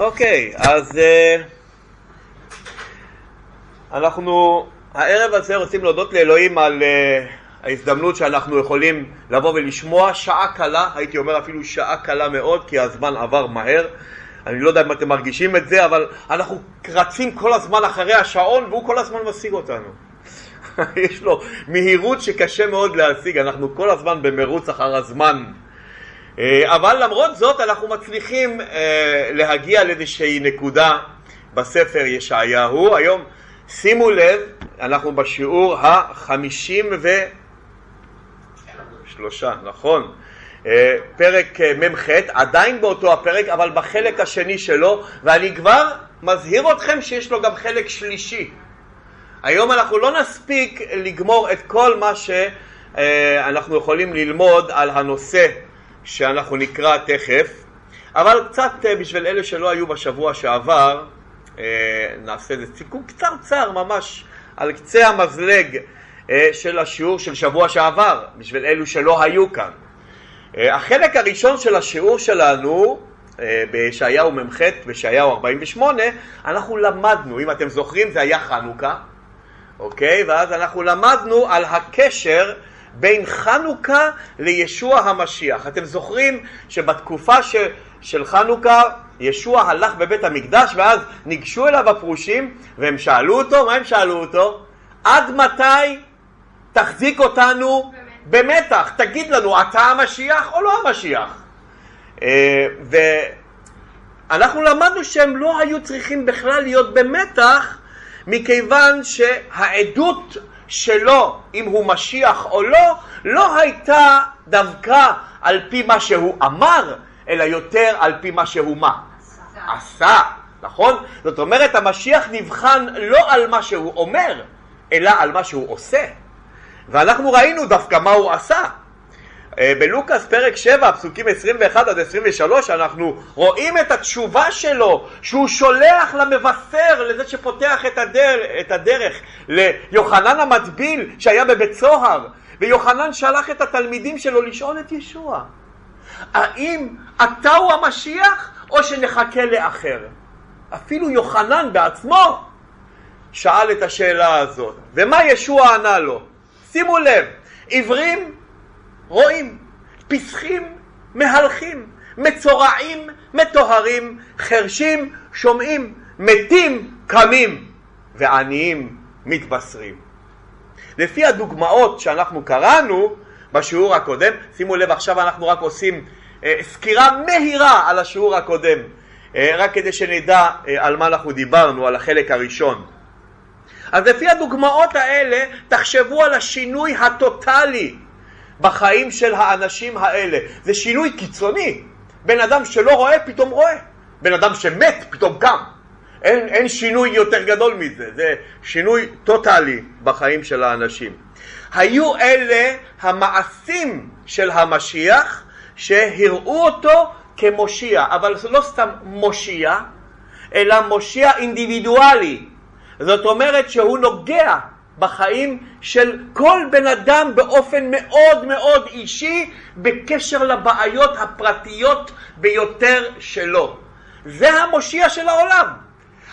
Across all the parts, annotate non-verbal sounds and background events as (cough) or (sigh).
אוקיי, אז אה, אנחנו הערב הזה רוצים להודות לאלוהים על אה, ההזדמנות שאנחנו יכולים לבוא ולשמוע שעה קלה, הייתי אומר אפילו שעה קלה מאוד, כי הזמן עבר מהר. אני לא יודע אם אתם מרגישים את זה, אבל אנחנו רצים כל הזמן אחרי השעון והוא כל הזמן משיג אותנו. (laughs) יש לו מהירות שקשה מאוד להשיג, אנחנו כל הזמן במרוץ אחר הזמן. אה, אבל למרות זאת אנחנו מצליחים אה, להגיע לאיזושהי נקודה בספר ישעיהו. היום שימו לב, אנחנו בשיעור החמישים ושלושה, נכון? אה, פרק מ"ח, עדיין באותו הפרק, אבל בחלק השני שלו, ואני כבר מזהיר אתכם שיש לו גם חלק שלישי. היום אנחנו לא נספיק לגמור את כל מה שאנחנו יכולים ללמוד על הנושא שאנחנו נקרא תכף, אבל קצת אה, בשביל אלה שלא היו בשבוע שעבר, אה, נעשה איזה סיכום קצרצר ממש על קצה המזלג אה, של השיעור של שבוע שעבר, בשביל אלו שלא היו כאן. החלק הראשון של השיעור שלנו בישעיהו מ"ח, בישעיהו 48, אנחנו למדנו, אם אתם זוכרים זה היה חנוכה, אוקיי? ואז אנחנו למדנו על הקשר בין חנוכה לישוע המשיח. אתם זוכרים שבתקופה ש, של חנוכה ישוע הלך בבית המקדש ואז ניגשו אליו הפרושים והם שאלו אותו, מה הם שאלו אותו? עד מתי תחזיק אותנו במתח? תגיד לנו, אתה המשיח או לא המשיח? אה, ואנחנו למדנו שהם לא היו צריכים בכלל להיות במתח מכיוון שהעדות שלו, אם הוא משיח או לא, לא הייתה דווקא על פי מה שהוא אמר, אלא יותר על פי מה שהוא מה? עשה. עשה, נכון? זאת אומרת, המשיח נבחן לא על מה שהוא אומר, אלא על מה שהוא עושה. ואנחנו ראינו דווקא מה הוא עשה. אה, בלוקאס פרק 7, פסוקים 21 עד 23, אנחנו רואים את התשובה שלו, שהוא שולח למבשר, לזה שפותח את, הדר, את הדרך, ליוחנן המטביל שהיה בבית סוהר, ויוחנן שלח את התלמידים שלו לשאול את ישוע, האם אתה הוא המשיח או שנחכה לאחר? אפילו יוחנן בעצמו שאל את השאלה הזאת. ומה ישוע ענה לו? שימו לב, עיוורים רואים, פסחים, מהלכים, מצורעים, מטוהרים, חרשים, שומעים, מתים, קמים, ועניים מתבשרים. לפי הדוגמאות שאנחנו קראנו בשיעור הקודם, שימו לב עכשיו אנחנו רק עושים אה, סקירה מהירה על השיעור הקודם, אה, רק כדי שנדע אה, על מה אנחנו דיברנו, על החלק הראשון. אז לפי הדוגמאות האלה תחשבו על השינוי הטוטלי בחיים של האנשים האלה. זה שינוי קיצוני. בן אדם שלא רואה פתאום רואה. בן אדם שמת פתאום קם. אין, אין שינוי יותר גדול מזה, זה שינוי טוטאלי בחיים של האנשים. היו אלה המעשים של המשיח שהראו אותו כמושיע, אבל זה לא סתם מושיע, אלא מושיע אינדיבידואלי. זאת אומרת שהוא נוגע בחיים של כל בן אדם באופן מאוד מאוד אישי בקשר לבעיות הפרטיות ביותר שלו. זה המושיע של העולם.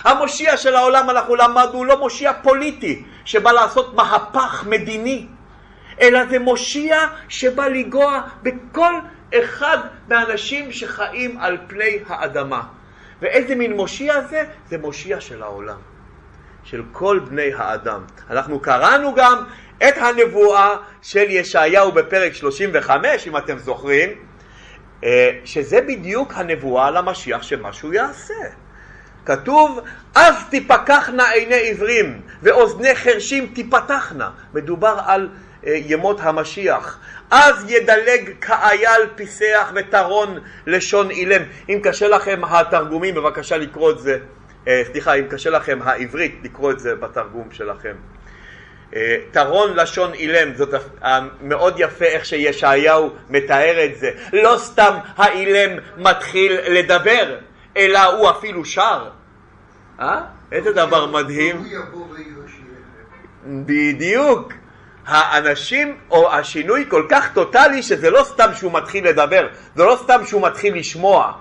המושיע של העולם, אנחנו למדנו, הוא לא מושיע פוליטי שבא לעשות מהפך מדיני, אלא זה מושיע שבא לנגוע בכל אחד מהאנשים שחיים על פני האדמה. ואיזה מין מושיע זה? זה מושיע של העולם. של כל בני האדם. אנחנו קראנו גם את הנבואה של ישעיהו בפרק 35, אם אתם זוכרים, אה, שזה בדיוק הנבואה על המשיח שמה שהוא יעשה. כתוב, אז תיפקחנה עיני עיוורים ואוזני חרשים תיפתחנה. מדובר על אה, ימות המשיח. אז ידלג כאייל פיסח וטרון לשון אילם. אם קשה לכם התרגומים, בבקשה לקרוא את זה סליחה, אם קשה לכם העברית, לקרוא את זה בתרגום שלכם. אה, טרון לשון אילם, זאת מאוד יפה איך שישעיהו מתאר את זה. לא סתם האילם מתחיל לדבר, אלא הוא אפילו שר. אה? איזה דבר מדהים. בדיוק. האנשים, או השינוי כל כך טוטאלי שזה לא סתם שהוא מתחיל לדבר, זה לא סתם שהוא מתחיל לשמוע.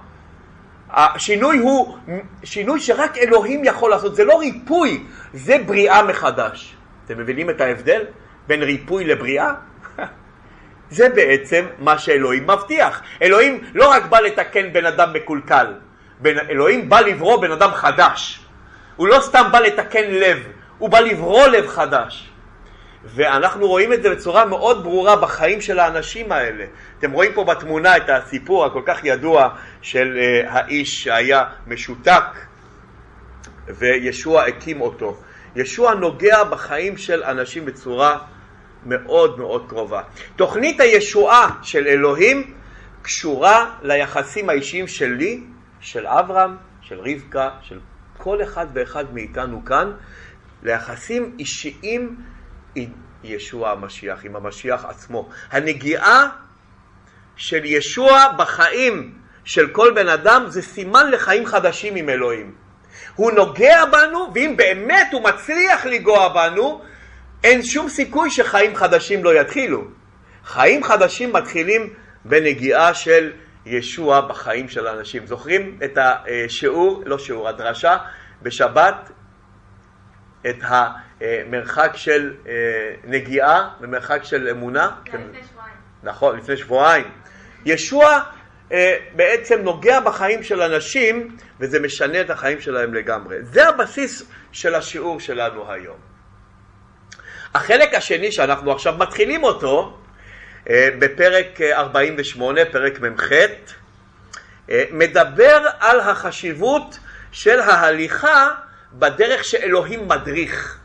השינוי הוא שינוי שרק אלוהים יכול לעשות, זה לא ריפוי, זה בריאה מחדש. אתם מבינים את ההבדל בין ריפוי לבריאה? (laughs) זה בעצם מה שאלוהים מבטיח. אלוהים לא רק בא לתקן בן אדם מקולקל, אלוהים בא לברוא בן אדם חדש. הוא לא סתם בא לתקן לב, הוא בא לברוא לב חדש. ואנחנו רואים את זה בצורה מאוד ברורה בחיים של האנשים האלה. אתם רואים פה בתמונה את הסיפור הכל כך ידוע של uh, האיש שהיה משותק וישוע הקים אותו. ישוע נוגע בחיים של אנשים בצורה מאוד מאוד קרובה. תוכנית הישועה של אלוהים קשורה ליחסים האישיים שלי, של אברהם, של רבקה, של כל אחד ואחד מאיתנו כאן, ליחסים אישיים עם ישוע המשיח, עם המשיח עצמו. הנגיעה של ישוע בחיים של כל בן אדם זה סימן לחיים חדשים עם אלוהים. הוא נוגע בנו, ואם באמת הוא מצליח לגוע בנו, אין שום סיכוי שחיים חדשים לא יתחילו. חיים חדשים מתחילים בנגיעה של ישוע בחיים של האנשים. זוכרים את השיעור, לא שיעור, הדרשה, בשבת, את המרחק של אה, נגיעה ומרחק של אמונה? כן, לפני שבועיים. נכון, לפני שבועיים. ישוע אה, בעצם נוגע בחיים של אנשים וזה משנה את החיים שלהם לגמרי. זה הבסיס של השיעור שלנו היום. החלק השני שאנחנו עכשיו מתחילים אותו אה, בפרק 48, פרק מ"ח, מדבר על החשיבות של ההליכה בדרך שאלוהים מדריך.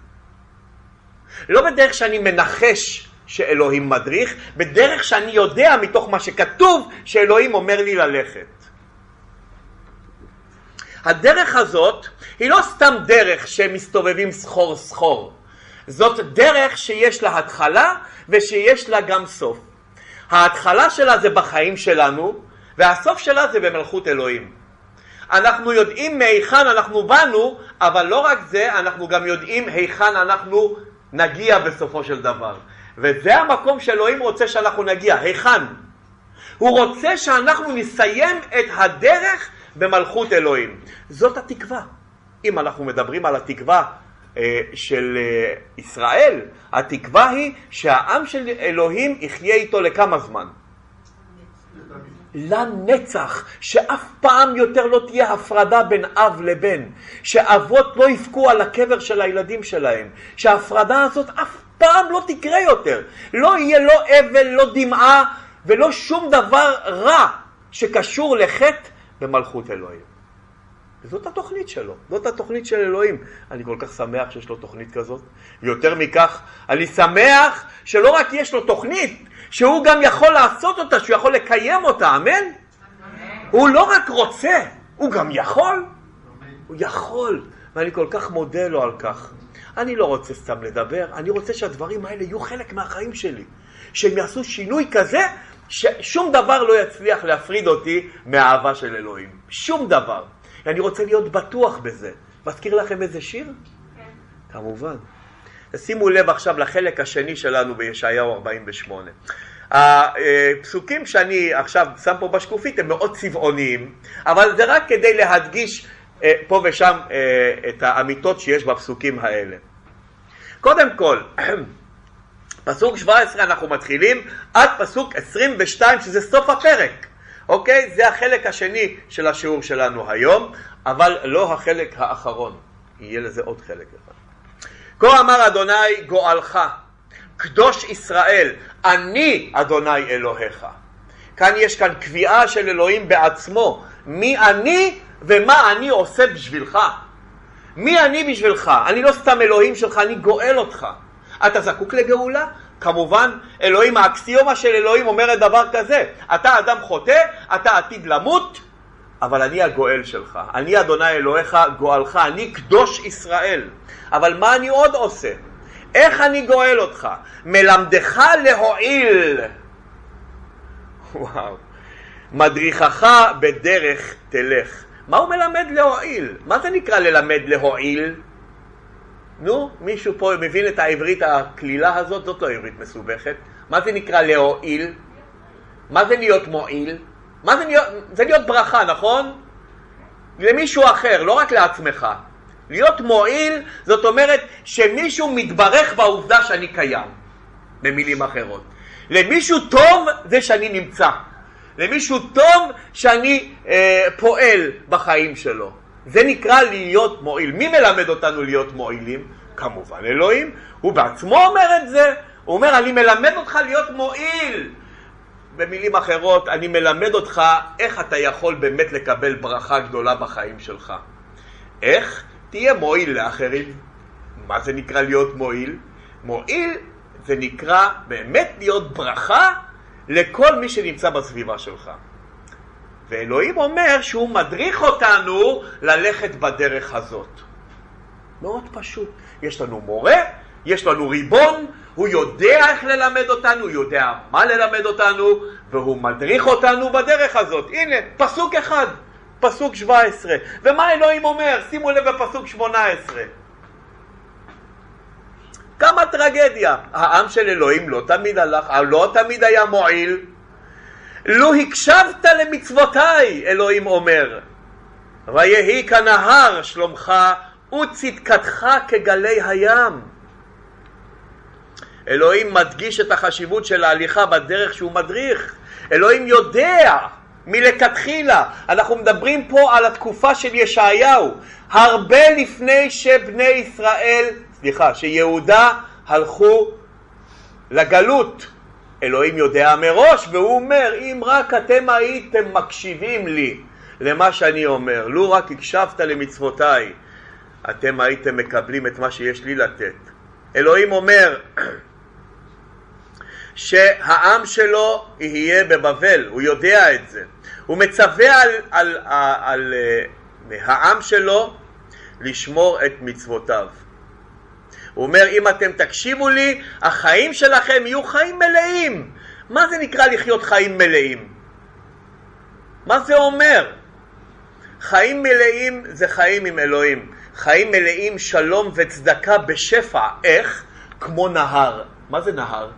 לא בדרך שאני מנחש שאלוהים מדריך, בדרך שאני יודע מתוך מה שכתוב שאלוהים אומר לי ללכת. הדרך הזאת היא לא סתם דרך שמסתובבים סחור סחור, זאת דרך שיש לה התחלה ושיש לה גם סוף. ההתחלה שלה זה בחיים שלנו והסוף שלה זה במלכות אלוהים. אנחנו יודעים מהיכן אנחנו באנו, אבל לא רק זה, אנחנו גם יודעים היכן אנחנו נגיע בסופו של דבר. וזה המקום שאלוהים רוצה שאנחנו נגיע, היכן? הוא רוצה שאנחנו נסיים את הדרך במלכות אלוהים. זאת התקווה. אם אנחנו מדברים על התקווה אה, של אה, ישראל, התקווה היא שהעם של אלוהים יחיה איתו לכמה זמן? לנצח, שאף פעם יותר לא תהיה הפרדה בין אב לבן, שאבות לא יבכו על הקבר של הילדים שלהם, שההפרדה הזאת אף פעם לא תקרה יותר, לא יהיה לא אבל, לא דמעה ולא שום דבר רע שקשור לחטא במלכות אלוהים. וזאת התוכנית שלו, זאת התוכנית של אלוהים. אני כל כך שמח שיש לו תוכנית כזאת, ויותר מכך, אני שמח שלא רק יש לו תוכנית, שהוא גם יכול לעשות אותה, שהוא יכול לקיים אותה, אמן? אמן. הוא לא רק רוצה, הוא גם יכול. אמן. הוא יכול, ואני כל כך מודה לו על כך. אני לא רוצה סתם לדבר, אני רוצה שהדברים האלה יהיו חלק מהחיים שלי. שהם יעשו שינוי כזה, ששום דבר לא יצליח להפריד אותי מהאהבה של אלוהים. שום דבר. אני רוצה להיות בטוח בזה. מזכיר לכם איזה שיר? כן. כמובן. שימו לב עכשיו לחלק השני שלנו בישעיהו 48. הפסוקים שאני עכשיו שם פה בשקופית הם מאוד צבעוניים, אבל זה רק כדי להדגיש אה, פה ושם אה, את האמיתות שיש בפסוקים האלה. קודם כל, (clears throat) פסוק 17 אנחנו מתחילים עד פסוק 22 שזה סוף הפרק. אוקיי? זה החלק השני של השיעור שלנו היום, אבל לא החלק האחרון. יהיה לזה עוד חלק אחד. כה אמר אדוני גואלך, קדוש ישראל, אני אדוני אלוהיך. כאן יש כאן קביעה של אלוהים בעצמו, מי אני ומה אני עושה בשבילך. מי אני בשבילך? אני לא סתם אלוהים שלך, אני גואל אותך. אתה זקוק לגאולה? כמובן, אלוהים, האקסיומה של אלוהים אומרת דבר כזה, אתה אדם חוטא, אתה עתיד למות, אבל אני הגואל שלך, אני אדוני אלוהיך גואלך, אני קדוש ישראל. אבל מה אני עוד עושה? איך אני גואל אותך? מלמדך להועיל. וואו. מדריכך בדרך תלך. מה הוא מלמד להועיל? מה זה נקרא ללמד להועיל? נו, מישהו פה מבין את העברית הקלילה הזאת? זאת לא עברית מסובכת. מה זה נקרא להועיל? מה זה להיות מועיל? מה זה להיות, זה להיות ברכה, נכון? למישהו אחר, לא רק לעצמך. להיות מועיל זאת אומרת שמישהו מתברך בעובדה שאני קיים, במילים אחרות. למישהו טוב זה שאני נמצא. למישהו טוב שאני אה, פועל בחיים שלו. זה נקרא להיות מועיל. מי מלמד אותנו להיות מועילים? כמובן אלוהים. הוא בעצמו אומר את זה. הוא אומר, אני מלמד אותך להיות מועיל. במילים אחרות, אני מלמד אותך איך אתה יכול באמת לקבל ברכה גדולה בחיים שלך. איך? תהיה מועיל לאחרים. מה זה נקרא להיות מועיל? מועיל זה נקרא באמת להיות ברכה לכל מי שנמצא בסביבה שלך. ואלוהים אומר שהוא מדריך אותנו ללכת בדרך הזאת. מאוד פשוט. יש לנו מורה, יש לנו ריבון, הוא יודע איך ללמד אותנו, הוא יודע מה ללמד אותנו, והוא מדריך אותנו בדרך הזאת. הנה, פסוק אחד, פסוק 17. ומה אלוהים אומר? שימו לב בפסוק 18. כמה טרגדיה. העם של אלוהים לא תמיד הלך, לא תמיד היה מועיל. לו הקשבת למצוותיי, אלוהים אומר, ויהי כנהר שלומך וצדקתך כגלי הים. אלוהים מדגיש את החשיבות של ההליכה בדרך שהוא מדריך. אלוהים יודע מלכתחילה. אנחנו מדברים פה על התקופה של ישעיהו, הרבה לפני שבני ישראל, סליחה, שיהודה הלכו לגלות. אלוהים יודע מראש, והוא אומר, אם רק אתם הייתם מקשיבים לי למה שאני אומר, לו רק הקשבת למצוותיי, אתם הייתם מקבלים את מה שיש לי לתת. אלוהים אומר, שהעם שלו יהיה בבבל, הוא יודע את זה. הוא מצווה על, על, על, על uh, העם שלו לשמור את מצוותיו. הוא אומר, אם אתם תקשיבו לי, החיים שלכם יהיו חיים מלאים. מה זה נקרא לחיות חיים מלאים? מה זה אומר? חיים מלאים זה חיים עם אלוהים. חיים מלאים שלום וצדקה בשפע. איך? כמו נהר. מה זה נהר?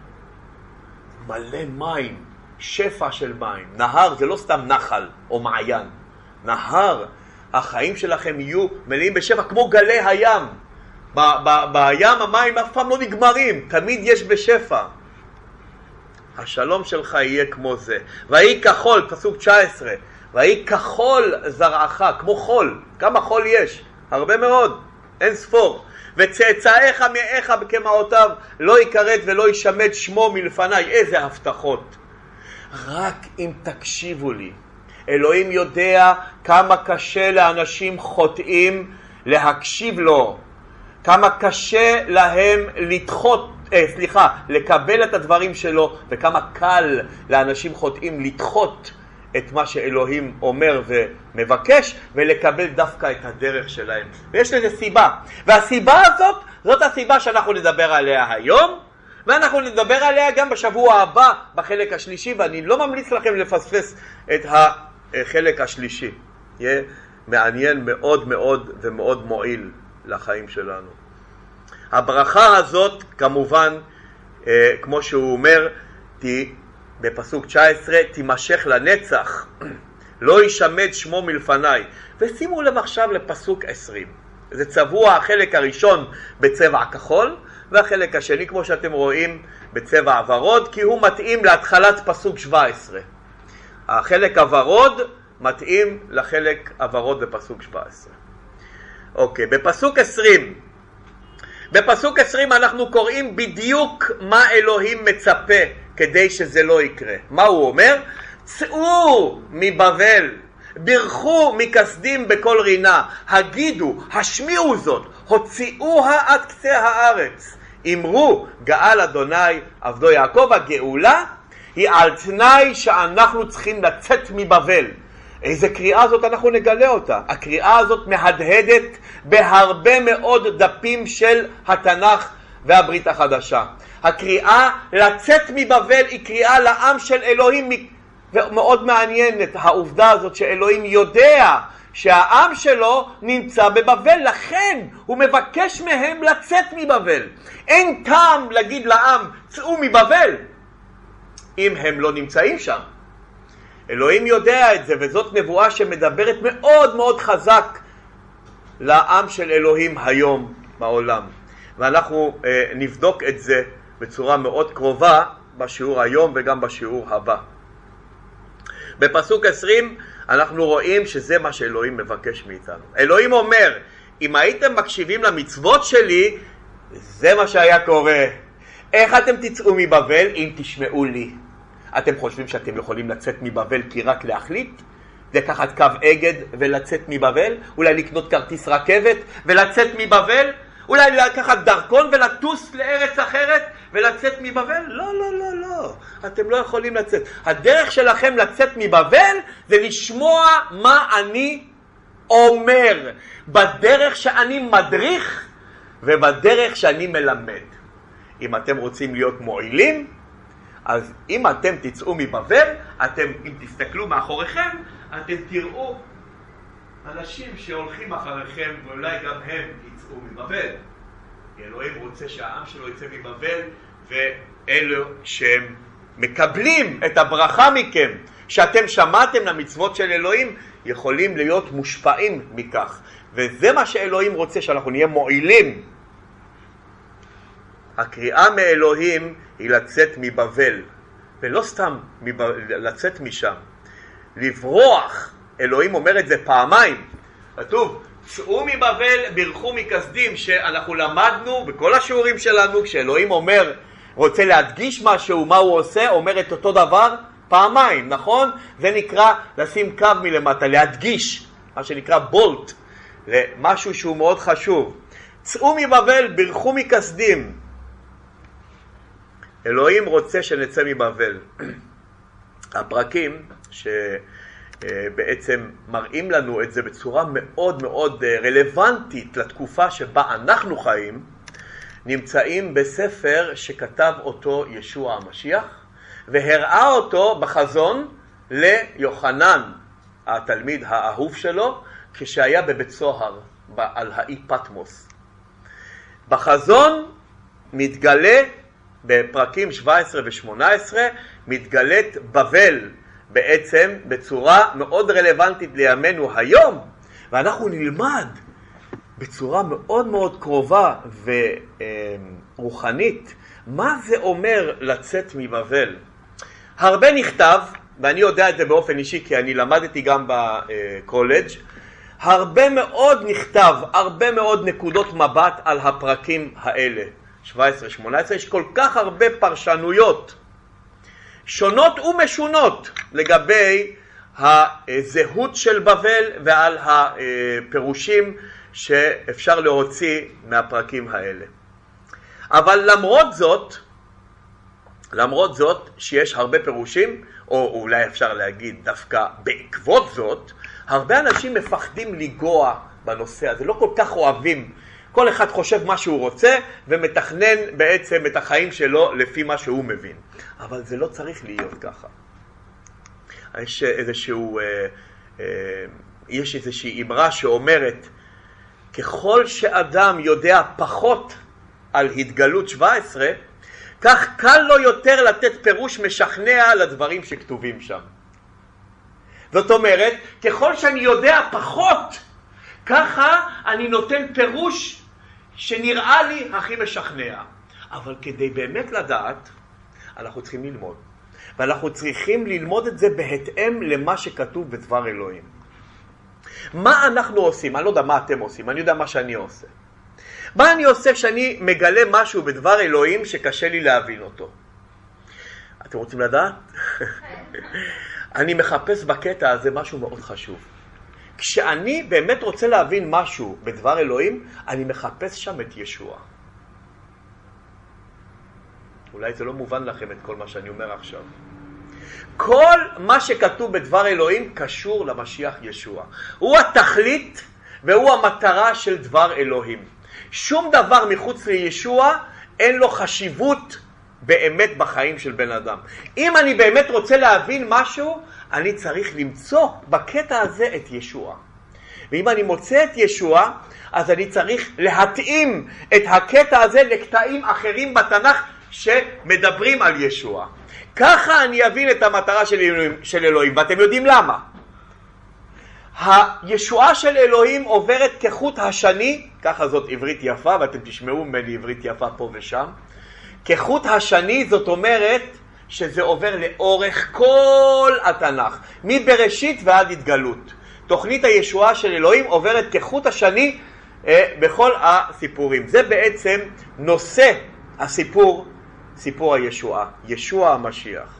מלא מים, שפע של מים. נהר זה לא סתם נחל או מעיין. נהר, החיים שלכם יהיו מלאים בשפע כמו גלי הים. בים המים אף פעם לא נגמרים, תמיד יש בשפע. השלום שלך יהיה כמו זה. ויהי כחול, פסוק 19, ויהי כחול זרעך, כמו חול. כמה חול יש? הרבה מאוד, אין ספור. וצאצאיך מאיך כמעותיו לא יכרת ולא ישמד שמו מלפניי. איזה הבטחות. רק אם תקשיבו לי. אלוהים יודע כמה קשה לאנשים חוטאים להקשיב לו, כמה קשה להם לדחות, אה, סליחה, לקבל את הדברים שלו, וכמה קל לאנשים חוטאים לדחות את מה שאלוהים אומר ומבקש ולקבל דווקא את הדרך שלהם. ויש לזה סיבה. והסיבה הזאת, זאת הסיבה שאנחנו נדבר עליה היום, ואנחנו נדבר עליה גם בשבוע הבא בחלק השלישי, ואני לא ממליץ לכם לפספס את החלק השלישי. יהיה מעניין מאוד מאוד ומאוד מועיל לחיים שלנו. הברכה הזאת, כמובן, אה, כמו שהוא אומר, בפסוק 19, תימשך לנצח, (clears throat) לא ישמד שמו מלפניי. ושימו לב עכשיו לפסוק 20. זה צבוע החלק הראשון בצבע כחול, והחלק השני, כמו שאתם רואים, בצבע הוורוד, כי הוא מתאים להתחלת פסוק 17. החלק הוורוד מתאים לחלק הוורוד בפסוק 17. אוקיי, בפסוק 20, בפסוק 20 אנחנו קוראים בדיוק מה אלוהים מצפה כדי שזה לא יקרה. מה הוא אומר? צאו מבבל, בירכו מכסדים בכל רינה, הגידו, השמיעו זאת, הוציאוה עד קצה הארץ. אמרו, גאל אדוני עבדו יעקב, הגאולה היא על תנאי שאנחנו צריכים לצאת מבבל. איזה קריאה זאת אנחנו נגלה אותה. הקריאה הזאת מהדהדת בהרבה מאוד דפים של התנ"ך והברית החדשה. הקריאה לצאת מבבל היא קריאה לעם של אלוהים, ומאוד מעניינת העובדה הזאת שאלוהים יודע שהעם שלו נמצא בבבל, לכן הוא מבקש מהם לצאת מבבל. אין טעם להגיד לעם, צאו מבבל, אם הם לא נמצאים שם. אלוהים יודע את זה, וזאת נבואה שמדברת מאוד מאוד חזק לעם של אלוהים היום בעולם. ואנחנו אה, נבדוק את זה בצורה מאוד קרובה בשיעור היום וגם בשיעור הבא. בפסוק 20 אנחנו רואים שזה מה שאלוהים מבקש מאיתנו. אלוהים אומר, אם הייתם מקשיבים למצוות שלי, זה מה שהיה קורה. איך אתם תצאו מבבל אם תשמעו לי? אתם חושבים שאתם יכולים לצאת מבבל כי רק להחליט? לקחת קו אגד ולצאת מבבל? אולי לקנות כרטיס רכבת ולצאת מבבל? אולי לקחת דרכון ולטוס לארץ אחרת ולצאת מבבל? לא, לא, לא, לא. אתם לא יכולים לצאת. הדרך שלכם לצאת מבבל זה לשמוע מה אני אומר, בדרך שאני מדריך ובדרך שאני מלמד. אם אתם רוצים להיות מועילים, אז אם אתם תצאו מבבל, אתם, אם תסתכלו מאחוריכם, אתם תראו אנשים שהולכים אחריכם, ואולי גם הם יצאו מבבל. אלוהים רוצה שהעם שלו יצא מבבל, ואלו שהם מקבלים את הברכה מכם, שאתם שמעתם למצוות של אלוהים, יכולים להיות מושפעים מכך. וזה מה שאלוהים רוצה, שאנחנו נהיה מועילים. הקריאה מאלוהים היא לצאת מבבל, ולא סתם מב... לצאת משם, לברוח. אלוהים אומר את זה פעמיים. כתוב, צאו מבבל, בירכו מכסדים, שאנחנו למדנו בכל השיעורים שלנו, כשאלוהים אומר, רוצה להדגיש משהו, מה הוא עושה, אומר את אותו דבר פעמיים, נכון? זה נקרא לשים קו מלמטה, להדגיש, מה שנקרא בולט, למשהו שהוא מאוד חשוב. צאו מבבל, בירכו מכסדים. אלוהים רוצה שנצא מבבל. (clears throat) הפרקים שבעצם מראים לנו את זה בצורה מאוד מאוד רלוונטית לתקופה שבה אנחנו חיים, נמצאים בספר שכתב אותו ישוע המשיח, והראה אותו בחזון ליוחנן, התלמיד האהוב שלו, כשהיה בבית סוהר על האי פטמוס. בחזון מתגלה בפרקים 17 ו-18 מתגלית בבל בעצם בצורה מאוד רלוונטית לימינו היום, ואנחנו נלמד בצורה מאוד מאוד קרובה ורוחנית מה זה אומר לצאת מבבל. הרבה נכתב, ואני יודע את זה באופן אישי כי אני למדתי גם בקולג', הרבה מאוד נכתב, הרבה מאוד נקודות מבט על הפרקים האלה. 17-18, יש כל כך הרבה פרשנויות שונות ומשונות לגבי הזהות של בבל ועל הפירושים שאפשר להוציא מהפרקים האלה. אבל למרות זאת, למרות זאת שיש הרבה פירושים, או אולי אפשר להגיד דווקא בעקבות זאת, הרבה אנשים מפחדים לנגוע בנושא הזה, לא כל כך אוהבים כל אחד חושב מה שהוא רוצה ומתכנן בעצם את החיים שלו לפי מה שהוא מבין. אבל זה לא צריך להיות ככה. יש איזשהו, אה, אה, יש איזושהי אמרה שאומרת, ככל שאדם יודע פחות על התגלות 17, כך קל לו יותר לתת פירוש משכנע לדברים שכתובים שם. זאת אומרת, ככל שאני יודע פחות, ככה אני נותן פירוש שנראה לי הכי משכנע. אבל כדי באמת לדעת, אנחנו צריכים ללמוד. ואנחנו צריכים ללמוד את זה בהתאם למה שכתוב בדבר אלוהים. מה אנחנו עושים? אני לא יודע מה אתם עושים, אני יודע מה שאני עושה. מה אני עושה כשאני מגלה משהו בדבר אלוהים שקשה לי להבין אותו? אתם רוצים לדעת? (laughs) אני מחפש בקטע הזה משהו מאוד חשוב. כשאני באמת רוצה להבין משהו בדבר אלוהים, אני מחפש שם את ישוע. אולי זה לא מובן לכם את כל מה שאני אומר עכשיו. כל מה שכתוב בדבר אלוהים קשור למשיח ישוע. הוא התכלית והוא המטרה של דבר אלוהים. שום דבר מחוץ לישוע אין לו חשיבות באמת בחיים של בן אדם. אם אני באמת רוצה להבין משהו, אני צריך למצוא בקטע הזה את ישוע. ואם אני מוצא את ישוע, אז אני צריך להתאים את הקטע הזה לקטעים אחרים בתנ"ך שמדברים על ישוע. ככה אני אבין את המטרה של אלוהים, של אלוהים, ואתם יודעים למה. הישועה של אלוהים עוברת כחוט השני, ככה זאת עברית יפה, ואתם תשמעו ממני עברית יפה פה ושם, כחוט השני זאת אומרת שזה עובר לאורך כל התנ"ך, מבראשית ועד התגלות. תוכנית הישועה של אלוהים עוברת כחוט השני אה, בכל הסיפורים. זה בעצם נושא הסיפור, סיפור הישועה, ישוע המשיח.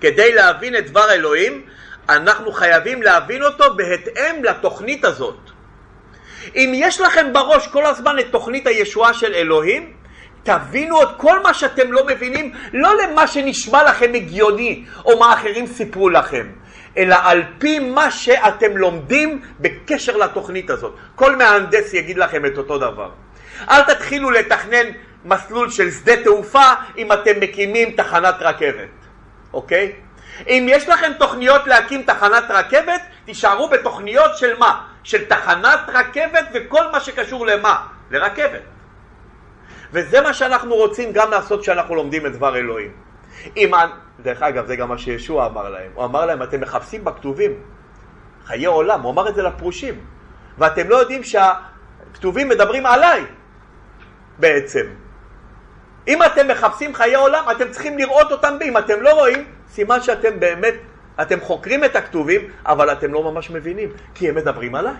כדי להבין את דבר אלוהים, אנחנו חייבים להבין אותו בהתאם לתוכנית הזאת. אם יש לכם בראש כל הזמן את תוכנית הישועה של אלוהים, תבינו את כל מה שאתם לא מבינים, לא למה שנשמע לכם הגיוני, או מה אחרים סיפרו לכם, אלא על פי מה שאתם לומדים בקשר לתוכנית הזאת. כל מהנדס יגיד לכם את אותו דבר. אל תתחילו לתכנן מסלול של שדה תעופה אם אתם מקימים תחנת רכבת, אוקיי? אם יש לכם תוכניות להקים תחנת רכבת, תישארו בתוכניות של מה? של תחנת רכבת וכל מה שקשור למה? לרכבת. וזה מה שאנחנו רוצים גם לעשות כשאנחנו לומדים את דבר אלוהים. אם, דרך אגב, זה גם מה שישוע אמר להם. הוא אמר להם, אתם מחפשים בכתובים חיי עולם, הוא אמר את זה לפרושים. ואתם לא יודעים שהכתובים מדברים עליי, בעצם. אם אתם מחפשים חיי עולם, אתם צריכים לראות אותם בי. אם אתם לא רואים, סימן שאתם באמת, אתם חוקרים את הכתובים, אבל אתם לא ממש מבינים, כי הם מדברים עליי.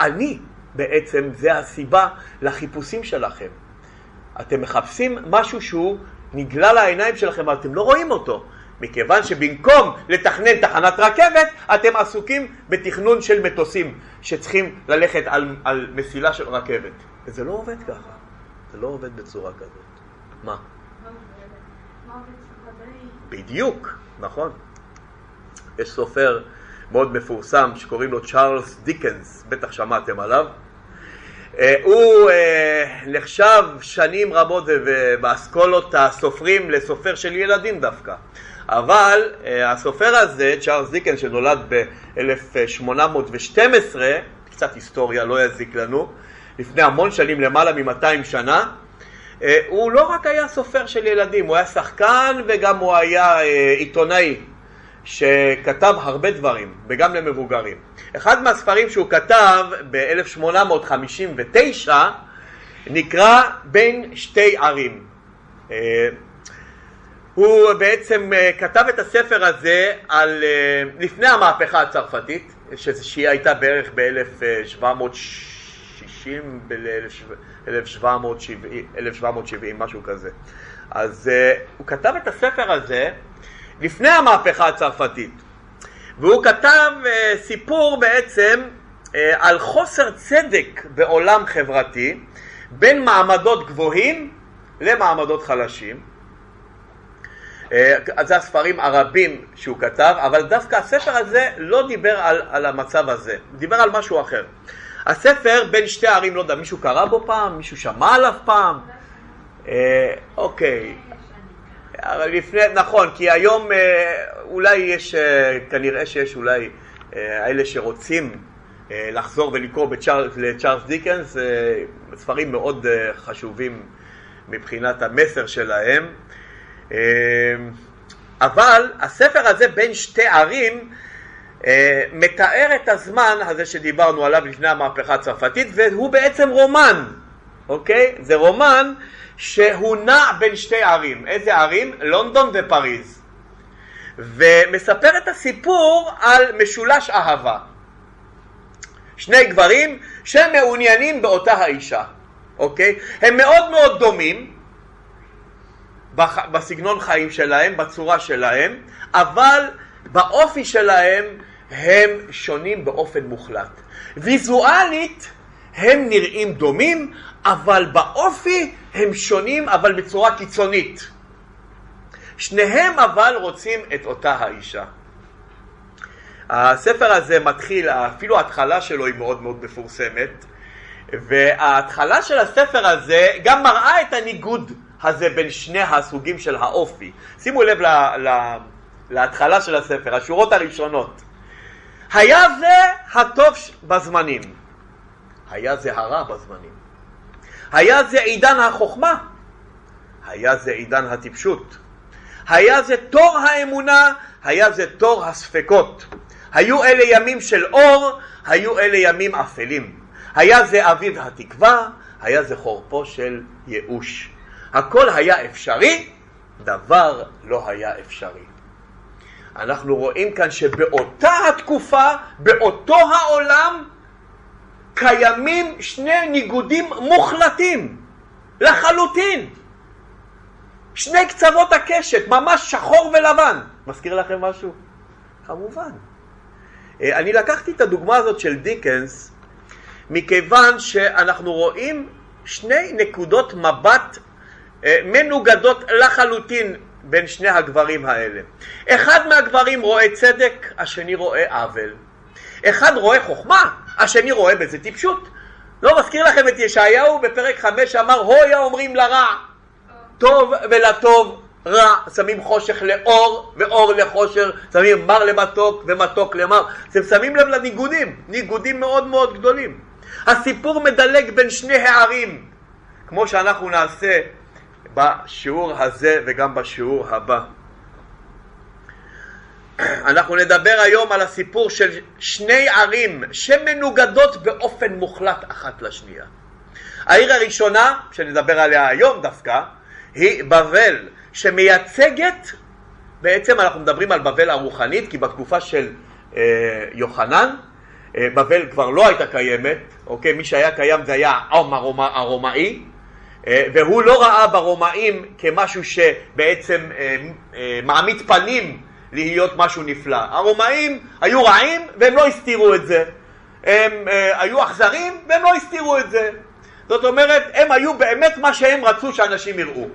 אני, בעצם, זה הסיבה לחיפושים שלכם. אתם מחפשים משהו שהוא נגלה לעיניים שלכם, אבל אתם לא רואים אותו. מכיוון שבמקום לתכנן תחנת רכבת, אתם עסוקים בתכנון של מטוסים שצריכים ללכת על, על מסילה של רכבת. וזה לא עובד ככה. זה לא עובד בצורה כזאת. מה? בדיוק, נכון. יש סופר מאוד מפורסם שקוראים לו צ'ארלס דיקנס, בטח שמעתם עליו. אה, הוא אה, נחשב שנים רבות באסכולות הסופרים לסופר של ילדים דווקא. אבל אה, הסופר הזה, צ'ארלס דיקנס, שנולד ב-1812, קצת היסטוריה, לא יזיק לנו, לפני המון שנים, למעלה מ-200 שנה, הוא לא רק היה סופר של ילדים, הוא היה שחקן וגם הוא היה אה, עיתונאי שכתב הרבה דברים, וגם למבוגרים. אחד מהספרים שהוא כתב ב-1859 נקרא בין שתי ערים. אה, הוא בעצם כתב את הספר הזה על, לפני המהפכה הצרפתית, שהיא הייתה בערך ב-1760, ב-1760 1770, משהו כזה. אז uh, הוא כתב את הספר הזה לפני המהפכה הצרפתית, והוא כתב uh, סיפור בעצם uh, על חוסר צדק בעולם חברתי בין מעמדות גבוהים למעמדות חלשים. Uh, זה הספרים הרבים שהוא כתב, אבל דווקא הספר הזה לא דיבר על, על המצב הזה, דיבר על משהו אחר. הספר בין שתי ערים, לא יודע, מישהו קרא בו פעם? מישהו שמע עליו פעם? אה, אוקיי. אבל לפני, נכון, כי היום אה, אולי יש, אה, כנראה שיש אולי אלה שרוצים לחזור ולקרוא בצ'אר, לצ'ארלס דיקנס, ספרים מאוד חשובים מבחינת המסר שלהם. אבל הספר הזה בין שתי ערים מתאר את הזמן הזה שדיברנו עליו לפני המהפכה הצרפתית והוא בעצם רומן, אוקיי? זה רומן שהוא נע בין שתי ערים. איזה ערים? לונדון ופריז. ומספר את הסיפור על משולש אהבה. שני גברים שמעוניינים באותה האישה, אוקיי? הם מאוד מאוד דומים בסגנון חיים שלהם, בצורה שלהם, אבל באופי שלהם הם שונים באופן מוחלט. ויזואלית הם נראים דומים, אבל באופי הם שונים, אבל בצורה קיצונית. שניהם אבל רוצים את אותה האישה. הספר הזה מתחיל, אפילו ההתחלה שלו היא מאוד מאוד מפורסמת, וההתחלה של הספר הזה גם מראה את הניגוד הזה בין שני הסוגים של האופי. שימו לב לה, לה, להתחלה של הספר, השורות הראשונות. היה זה הטוב בזמנים, היה זה הרע בזמנים. היה זה עידן החוכמה, היה זה עידן הטיפשות. היה זה תור האמונה, היה זה תור הספקות. היו אלה ימים של אור, היו אלה ימים אפלים. היה זה אביב התקווה, היה זה חורפו של ייאוש. הכל היה אפשרי, דבר לא היה אפשרי. אנחנו רואים כאן שבאותה התקופה, באותו העולם, קיימים שני ניגודים מוחלטים, לחלוטין. שני קצוות הקשת, ממש שחור ולבן. מזכיר לכם משהו? כמובן. אה, אני לקחתי את הדוגמה הזאת של דיקנס מכיוון שאנחנו רואים שני נקודות מבט אה, מנוגדות לחלוטין בין שני הגברים האלה. אחד מהגברים רואה צדק, השני רואה עוול. אחד רואה חוכמה, השני רואה בזה טיפשות. לא מזכיר לכם את ישעיהו בפרק חמש שאמר הויה אומרים לרע, טוב ולטוב רע, שמים חושך לאור ואור לחושר, שמים מר למתוק ומתוק למר. אתם שמים לב לניגודים, ניגודים מאוד מאוד גדולים. הסיפור מדלג בין שני הערים, כמו שאנחנו נעשה בשיעור הזה וגם בשיעור הבא. אנחנו נדבר היום על הסיפור של שני ערים שמנוגדות באופן מוחלט אחת לשנייה. העיר הראשונה, שנדבר עליה היום דווקא, היא בבל, שמייצגת, בעצם אנחנו מדברים על בבל הרוחנית, כי בתקופה של אה, יוחנן, אה, בבל כבר לא הייתה קיימת, אוקיי? מי שהיה קיים זה היה העם הרומאי, אה, והוא לא ראה ברומאים כמשהו שבעצם אה, אה, מעמיד פנים להיות משהו נפלא. הרומאים היו רעים והם לא הסתירו את זה. הם היו אכזרים והם לא הסתירו את זה. זאת אומרת, הם היו באמת מה שהם רצו שאנשים יראו.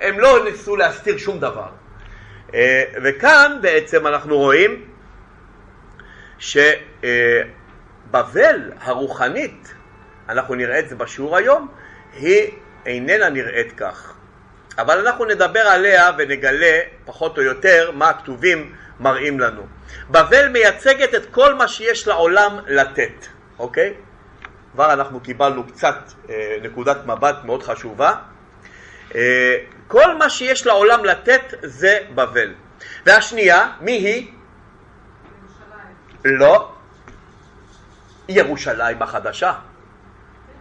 הם לא ניסו להסתיר שום דבר. וכאן בעצם אנחנו רואים שבבל הרוחנית, אנחנו נראה את זה בשיעור היום, היא איננה נראית כך. אבל אנחנו נדבר עליה ונגלה פחות או יותר מה הכתובים מראים לנו. בבל מייצגת את כל מה שיש לעולם לתת, אוקיי? כבר אנחנו קיבלנו קצת אה, נקודת מבט מאוד חשובה. אה, כל מה שיש לעולם לתת זה בבל. והשנייה, מי היא? ירושלים. לא. ירושלים החדשה.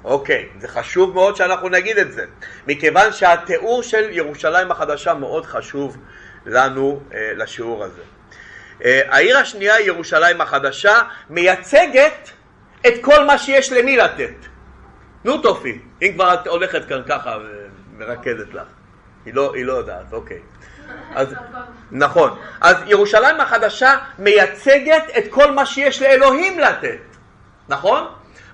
אוקיי, זה חשוב מאוד שאנחנו נגיד את זה, מכיוון שהתיאור של ירושלים החדשה מאוד חשוב לנו אה, לשיעור הזה. אה, העיר השנייה, ירושלים החדשה, מייצגת את כל מה שיש למי לתת. נו טופי, אם כבר את הולכת כאן ככה ומרכזת לך. היא לא, היא לא יודעת, אוקיי. אז, נכון. אז ירושלים החדשה מייצגת את כל מה שיש לאלוהים לתת, נכון?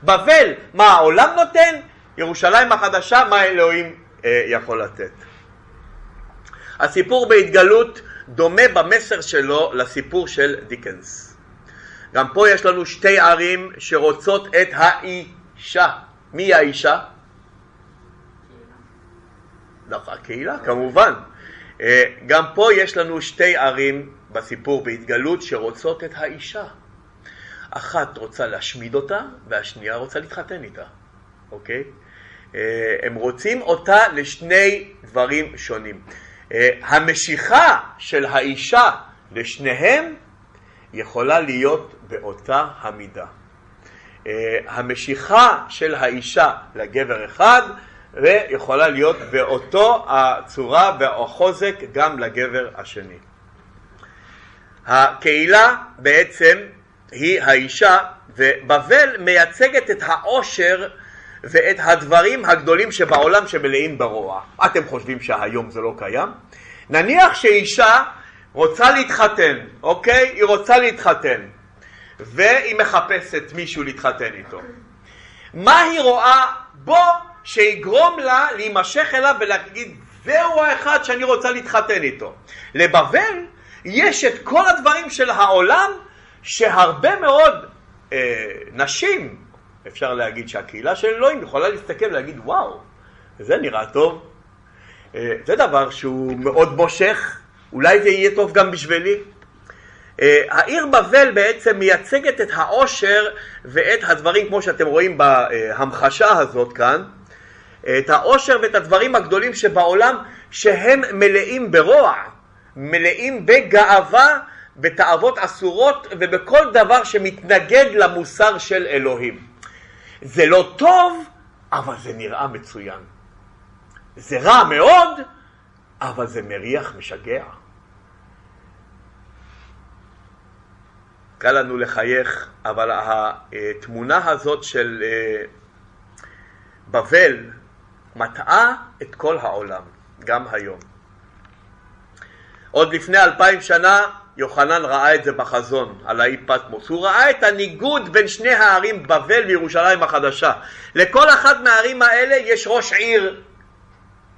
בבל, מה העולם נותן? ירושלים החדשה, מה אלוהים אה, יכול לתת. הסיפור בהתגלות דומה במסר שלו לסיפור של דיקנס. גם פה יש לנו שתי ערים שרוצות את האישה. מי האישה? נכון, הקהילה, כמובן. אה, גם פה יש לנו שתי ערים בסיפור בהתגלות שרוצות את האישה. אחת רוצה להשמיד אותה והשנייה רוצה להתחתן איתה, אוקיי? אה, הם רוצים אותה לשני דברים שונים. אה, המשיכה של האישה לשניהם יכולה להיות באותה המידה. אה, המשיכה של האישה לגבר אחד ויכולה להיות באותו הצורה והחוזק גם לגבר השני. הקהילה בעצם היא האישה, ובבל מייצגת את העושר ואת הדברים הגדולים שבעולם שמלאים ברוע. אתם חושבים שהיום זה לא קיים? נניח שאישה רוצה להתחתן, אוקיי? היא רוצה להתחתן, והיא מחפשת מישהו להתחתן איתו. מה היא רואה בו שיגרום לה להימשך אליו ולהגיד, זהו האחד שאני רוצה להתחתן איתו. לבבל יש את כל הדברים של העולם שהרבה מאוד אה, נשים, אפשר להגיד שהקהילה של אלוהים יכולה להסתכל ולהגיד וואו, זה נראה טוב, אה, זה דבר שהוא מאוד מושך, אולי זה יהיה טוב גם בשבילי. אה, העיר בבל בעצם מייצגת את העושר ואת הדברים, כמו שאתם רואים בהמחשה הזאת כאן, את העושר ואת הדברים הגדולים שבעולם שהם מלאים ברוע, מלאים בגאווה, בתאוות אסורות ובכל דבר שמתנגד למוסר של אלוהים. זה לא טוב, אבל זה נראה מצוין. זה רע מאוד, אבל זה מריח, משגע. קל לנו לחייך, אבל התמונה הזאת של אה, בבל מטעה את כל העולם, גם היום. עוד לפני אלפיים שנה יוחנן ראה את זה בחזון על האי פטמוס. הוא ראה את הניגוד בין שני הערים בבל וירושלים החדשה. לכל אחת מהערים האלה יש ראש עיר.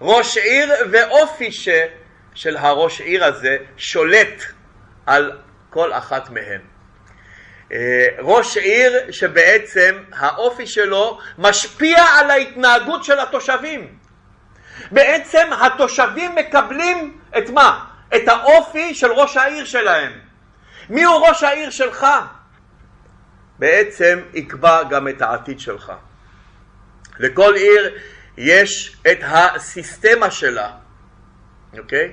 ראש עיר ואופי ש... של הראש עיר הזה שולט על כל אחת מהן. אה, ראש עיר שבעצם האופי שלו משפיע על ההתנהגות של התושבים. בעצם התושבים מקבלים את מה? את האופי של ראש העיר שלהם. מי הוא ראש העיר שלך? בעצם יקבע גם את העתיד שלך. לכל עיר יש את הסיסטמה שלה, אוקיי?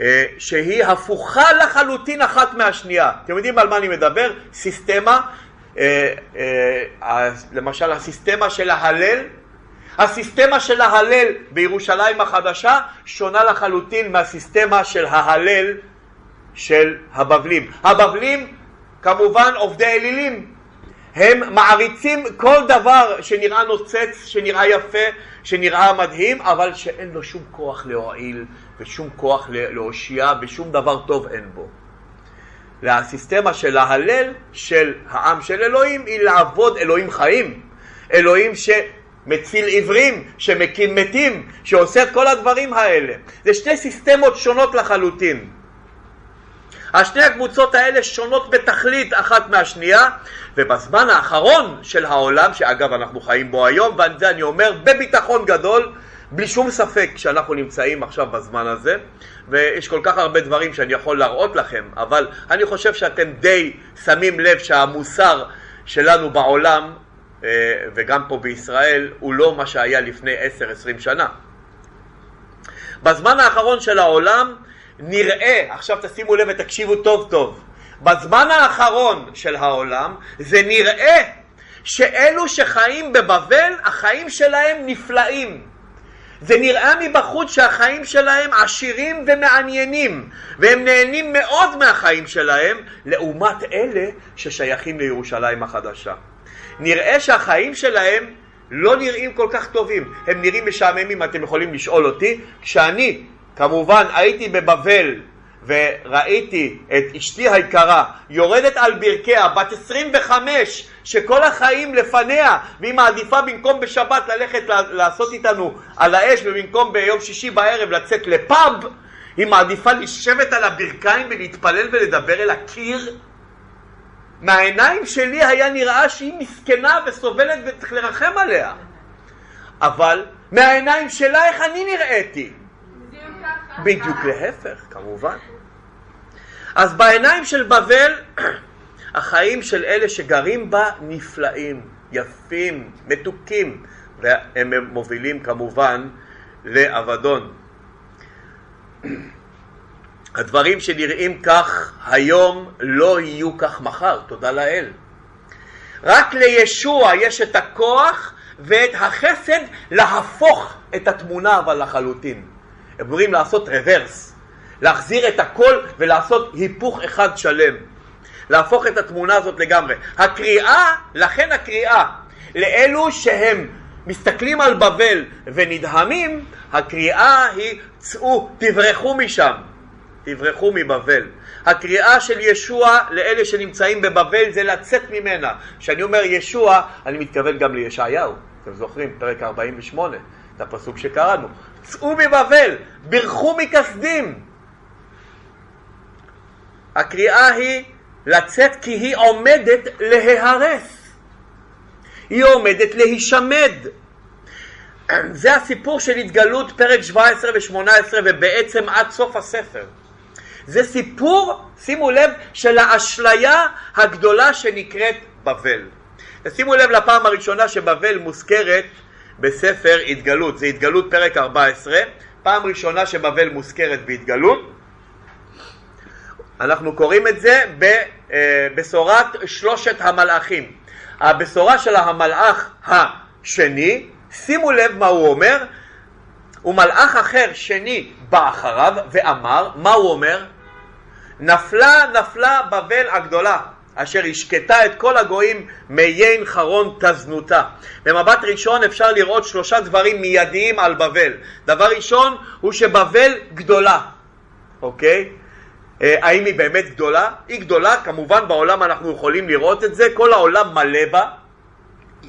אה, שהיא הפוכה לחלוטין אחת מהשנייה. אתם יודעים על מה אני מדבר? סיסטמה, אה, אה, למשל הסיסטמה של ההלל הסיסטמה של ההלל בירושלים החדשה שונה לחלוטין מהסיסטמה של ההלל של הבבלים. הבבלים כמובן עובדי אלילים, הם מעריצים כל דבר שנראה נוצץ, שנראה יפה, שנראה מדהים, אבל שאין לו שום כוח להועיל ושום כוח להושיע ושום דבר טוב אין בו. והסיסטמה של ההלל של העם של אלוהים היא לעבוד אלוהים חיים, אלוהים ש... מציל עיוורים, שמקים מתים, שעושה את כל הדברים האלה. זה שתי סיסטמות שונות לחלוטין. השני הקבוצות האלה שונות בתכלית אחת מהשנייה, ובזמן האחרון של העולם, שאגב אנחנו חיים בו היום, ואת זה אני אומר בביטחון גדול, בלי שום ספק שאנחנו נמצאים עכשיו בזמן הזה, ויש כל כך הרבה דברים שאני יכול להראות לכם, אבל אני חושב שאתם די שמים לב שהמוסר שלנו בעולם וגם פה בישראל, הוא לא מה שהיה לפני 10-20 שנה. בזמן האחרון של העולם נראה, עכשיו תשימו לב ותקשיבו טוב טוב, בזמן האחרון של העולם זה נראה שאלו שחיים בבבל, החיים שלהם נפלאים. זה נראה מבחוץ שהחיים שלהם עשירים ומעניינים, והם נהנים מאוד מהחיים שלהם, לעומת אלה ששייכים לירושלים החדשה. נראה שהחיים שלהם לא נראים כל כך טובים, הם נראים משעממים, אתם יכולים לשאול אותי. כשאני, כמובן, הייתי בבבל וראיתי את אשתי היקרה יורדת על ברכיה, בת 25, שכל החיים לפניה, והיא מעדיפה במקום בשבת ללכת לעשות איתנו על האש ובמקום ביום שישי בערב לצאת לפאב, היא מעדיפה לשבת על הברכיים ולהתפלל ולדבר אל הקיר מהעיניים שלי היה נראה שהיא מסכנה וסובלת וצריך לרחם עליה. אבל מהעיניים שלה איך אני נראיתי? בדיוק להפך, כמובן. אז בעיניים של בבל, (clears throat) החיים של אלה שגרים בה נפלאים, יפים, מתוקים, והם מובילים כמובן לאבדון. (clears throat) הדברים שנראים כך היום לא יהיו כך מחר, תודה לאל. רק לישוע יש את הכוח ואת החסד להפוך את התמונה אבל לחלוטין. הם אומרים לעשות רוורס, להחזיר את הכל ולעשות היפוך אחד שלם. להפוך את התמונה הזאת לגמרי. הקריאה, לכן הקריאה, לאלו שהם מסתכלים על בבל ונדהמים, הקריאה היא צאו, תברחו משם. תברחו מבבל. הקריאה של ישוע לאלה שנמצאים בבבל זה לצאת ממנה. כשאני אומר ישוע, אני מתכוון גם לישעיהו. אתם זוכרים, פרק 48, את הפסוק שקראנו. צאו מבבל, ברחו מכסדים. הקריאה היא לצאת כי היא עומדת להיהרס. היא עומדת להישמד. (clears throat) זה הסיפור של התגלות פרק 17 ו-18 ובעצם עד סוף הספר. זה סיפור, שימו לב, של האשליה הגדולה שנקראת בבל. שימו לב לפעם הראשונה שבבל מוזכרת בספר התגלות, זה התגלות פרק 14, פעם ראשונה שבבל מוזכרת בהתגלות, אנחנו קוראים את זה בבשורת שלושת המלאכים. הבשורה של המלאך השני, שימו לב מה הוא אומר, ומלאך אחר שני בא אחריו ואמר, מה הוא אומר? נפלה נפלה בבל הגדולה, אשר השקטה את כל הגויים מיין חרון תזנותה. במבט ראשון אפשר לראות שלושה דברים מיידיים על בבל. דבר ראשון הוא שבבל גדולה, אוקיי? אה, האם היא באמת גדולה? היא גדולה, כמובן בעולם אנחנו יכולים לראות את זה, כל העולם מלא בה,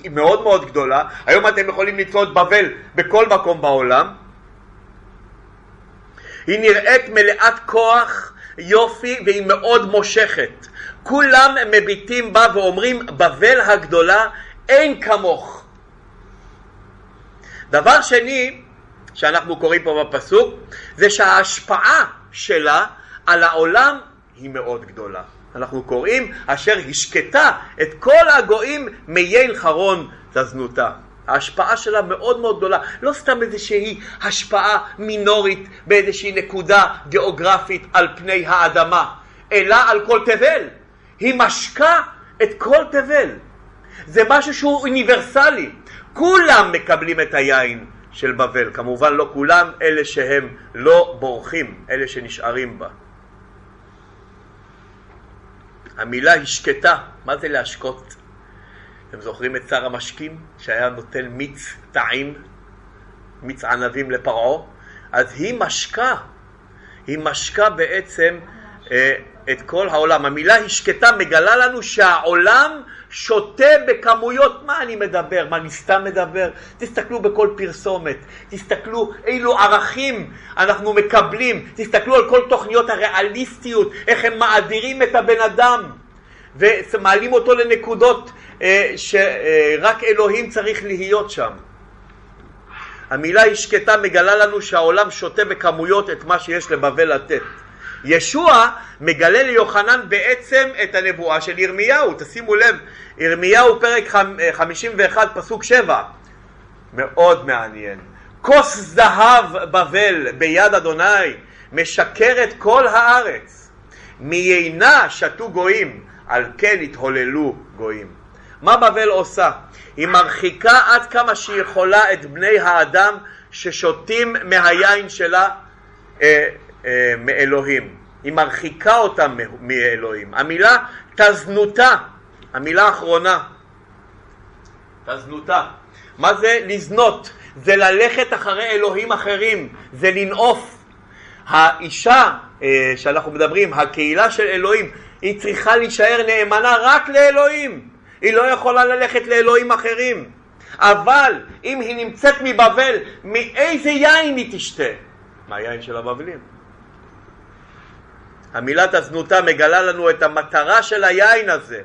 היא מאוד מאוד גדולה. היום אתם יכולים לצעוד בבל בכל מקום בעולם. היא נראית מלאת כוח, יופי, והיא מאוד מושכת. כולם מביטים בה ואומרים, בבל הגדולה אין כמוך. דבר שני שאנחנו קוראים פה בפסוק, זה שההשפעה שלה על העולם היא מאוד גדולה. אנחנו קוראים אשר השקטה את כל הגויים מיין חרון תזנותה. ההשפעה שלה מאוד מאוד גדולה, לא סתם איזושהי השפעה מינורית באיזושהי נקודה גיאוגרפית על פני האדמה, אלא על כל תבל. היא משקה את כל תבל. זה משהו שהוא אוניברסלי. כולם מקבלים את היין של בבל. כמובן לא כולם, אלה שהם לא בורחים, אלה שנשארים בה. המילה השקטה, מה זה להשקות? אתם זוכרים את שר המשקים שהיה נותן מיץ טעים, מיץ ענבים לפרעה? אז היא משקה, היא משקה בעצם אה, את כל העולם. המילה השקטה מגלה לנו שהעולם שותה בכמויות, מה אני מדבר? מה אני סתם מדבר? תסתכלו בכל פרסומת, תסתכלו אילו ערכים אנחנו מקבלים, תסתכלו על כל תוכניות הריאליסטיות, איך הם מאדירים את הבן אדם ומעלים אותו לנקודות שרק אלוהים צריך להיות שם. המילה היא שקטה מגלה לנו שהעולם שותה בכמויות את מה שיש לבבל לתת. ישוע מגלה ליוחנן בעצם את הנבואה של ירמיהו. תשימו לב, ירמיהו פרק 51 פסוק 7, מאוד מעניין. כוס זהב בבל ביד אדוני, משקרת כל הארץ. מיינה שתו גויים, על כן התהוללו גויים. מה בבל עושה? היא מרחיקה עד כמה שהיא יכולה את בני האדם ששותים מהיין שלה אה, אה, מאלוהים. היא מרחיקה אותם מאלוהים. המילה תזנותה, המילה האחרונה, תזנותה. מה זה לזנות? זה ללכת אחרי אלוהים אחרים, זה לנעוף. האישה אה, שאנחנו מדברים, הקהילה של אלוהים, היא צריכה להישאר נאמנה רק לאלוהים. היא לא יכולה ללכת לאלוהים אחרים. אבל אם היא נמצאת מבבל, מאיזה יין היא תשתה? מהיין של הבבלים. המילת הזנותה מגלה לנו את המטרה של היין הזה.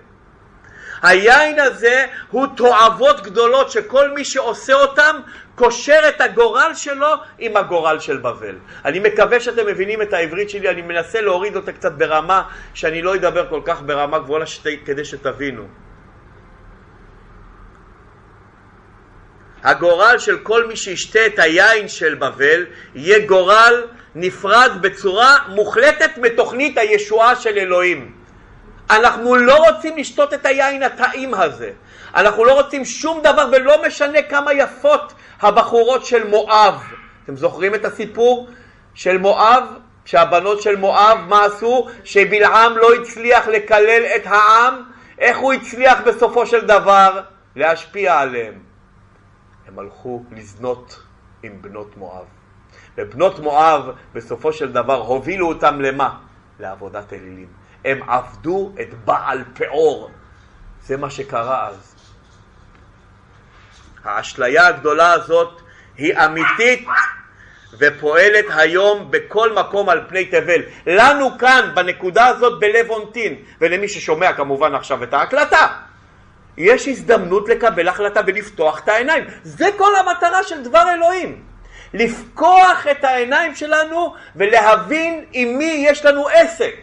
היין הזה הוא תועבות גדולות שכל מי שעושה אותם קושר את הגורל שלו עם הגורל של בבל. אני מקווה שאתם מבינים את העברית שלי, אני מנסה להוריד אותה קצת ברמה שאני לא אדבר כל כך ברמה גבוהה כדי שתבינו. הגורל של כל מי שישתה את היין של בבל יהיה גורל נפרד בצורה מוחלטת מתוכנית הישועה של אלוהים. אנחנו לא רוצים לשתות את היין הטעים הזה. אנחנו לא רוצים שום דבר ולא משנה כמה יפות הבחורות של מואב. אתם זוכרים את הסיפור של מואב? שהבנות של מואב מה עשו? שבלעם לא הצליח לקלל את העם? איך הוא הצליח בסופו של דבר להשפיע עליהם? הם הלכו לזנות עם בנות מואב. ובנות מואב בסופו של דבר הובילו אותם למה? לעבודת אלילים. הם עבדו את בעל פאור. זה מה שקרה אז. האשליה הגדולה הזאת היא אמיתית ופועלת היום בכל מקום על פני תבל. לנו כאן, בנקודה הזאת בלב אונטין, ולמי ששומע כמובן עכשיו את ההקלטה, יש הזדמנות לקבל החלטה ולפתוח את העיניים. זה כל המטרה של דבר אלוהים. לפקוח את העיניים שלנו ולהבין עם מי יש לנו עסק.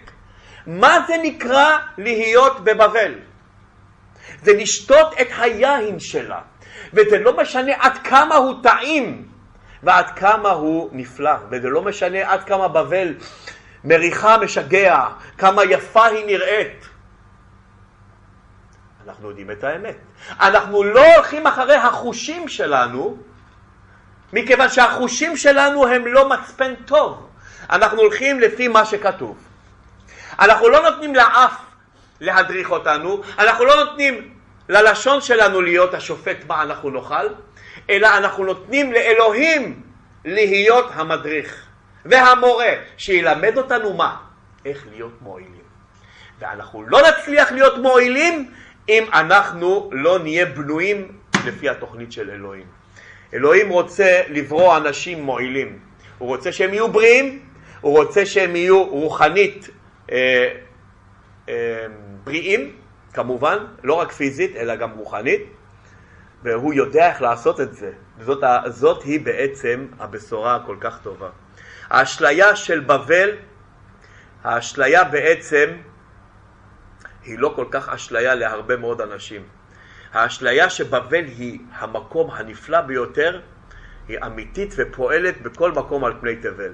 מה זה נקרא להיות בבבל? זה לשתות את היין שלה, וזה לא משנה עד כמה הוא טעים ועד כמה הוא נפלא, וזה לא משנה עד כמה בבל מריחה משגע, כמה יפה היא נראית. אנחנו יודעים את האמת. אנחנו לא הולכים אחרי החושים שלנו, מכיוון שהחושים שלנו הם לא מצפן טוב. אנחנו הולכים לפי מה שכתוב. אנחנו לא נותנים לאף להדריך אותנו, אנחנו לא נותנים ללשון שלנו להיות השופט מה אנחנו נאכל, אלא אנחנו נותנים לאלוהים להיות המדריך והמורה שילמד אותנו מה? איך להיות מועילים. ואנחנו לא נצליח להיות מועילים אם אנחנו לא נהיה בנויים לפי התוכנית של אלוהים. אלוהים רוצה לברוא אנשים מועילים. הוא רוצה שהם יהיו בריאים, הוא רוצה שהם יהיו רוחנית אה, אה, בריאים, כמובן, לא רק פיזית, אלא גם רוחנית, והוא יודע איך לעשות את זה. זאת, זאת היא בעצם הבשורה הכל כך טובה. האשליה של בבל, האשליה בעצם היא לא כל כך אשליה להרבה מאוד אנשים. האשליה שבבל היא המקום הנפלא ביותר, היא אמיתית ופועלת בכל מקום על פני תבל.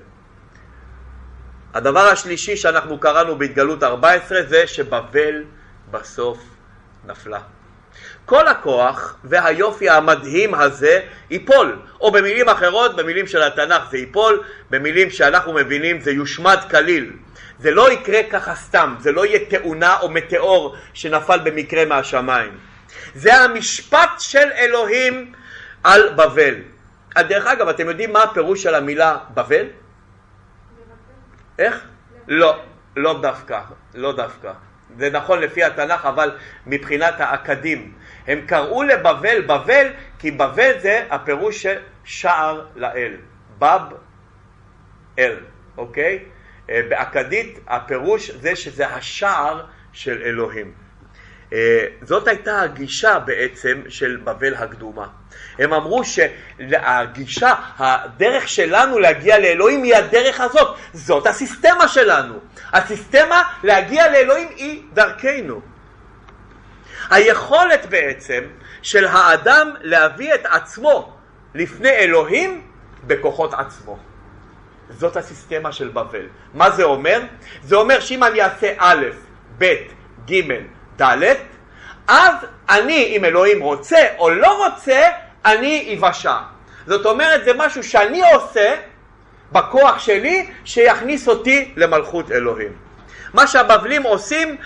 הדבר השלישי שאנחנו קראנו בהתגלות 14 זה שבבל בסוף נפלה. כל הכוח והיופי המדהים הזה ייפול, או במילים אחרות, במילים של התנ"ך זה ייפול, במילים שאנחנו מבינים זה יושמד כליל. זה לא יקרה ככה סתם, זה לא יהיה תאונה או מטאור שנפל במקרה מהשמיים. זה המשפט של אלוהים על בבל. דרך אגב, אתם יודעים מה הפירוש של המילה בבל? איך? לא, לא דווקא, לא דווקא. זה נכון לפי התנ"ך, אבל מבחינת האקדים. הם קראו לבבל בבל, כי בבל זה הפירוש של שער לאל. בב אל, אוקיי? אה, באכדית הפירוש זה שזה השער של אלוהים. אה, זאת הייתה הגישה בעצם של בבל הקדומה. הם אמרו שהגישה, הדרך שלנו להגיע לאלוהים היא הדרך הזאת, זאת הסיסטמה שלנו. הסיסטמה להגיע לאלוהים היא דרכנו. היכולת בעצם של האדם להביא את עצמו לפני אלוהים בכוחות עצמו. זאת הסיסטמה של בבל. מה זה אומר? זה אומר שאם אני אעשה א', ב', ג', ד', אז אני, אם אלוהים רוצה או לא רוצה, אני אבשע. זאת אומרת, זה משהו שאני עושה בכוח שלי, שיכניס אותי למלכות אלוהים. מה שהבבלים עושים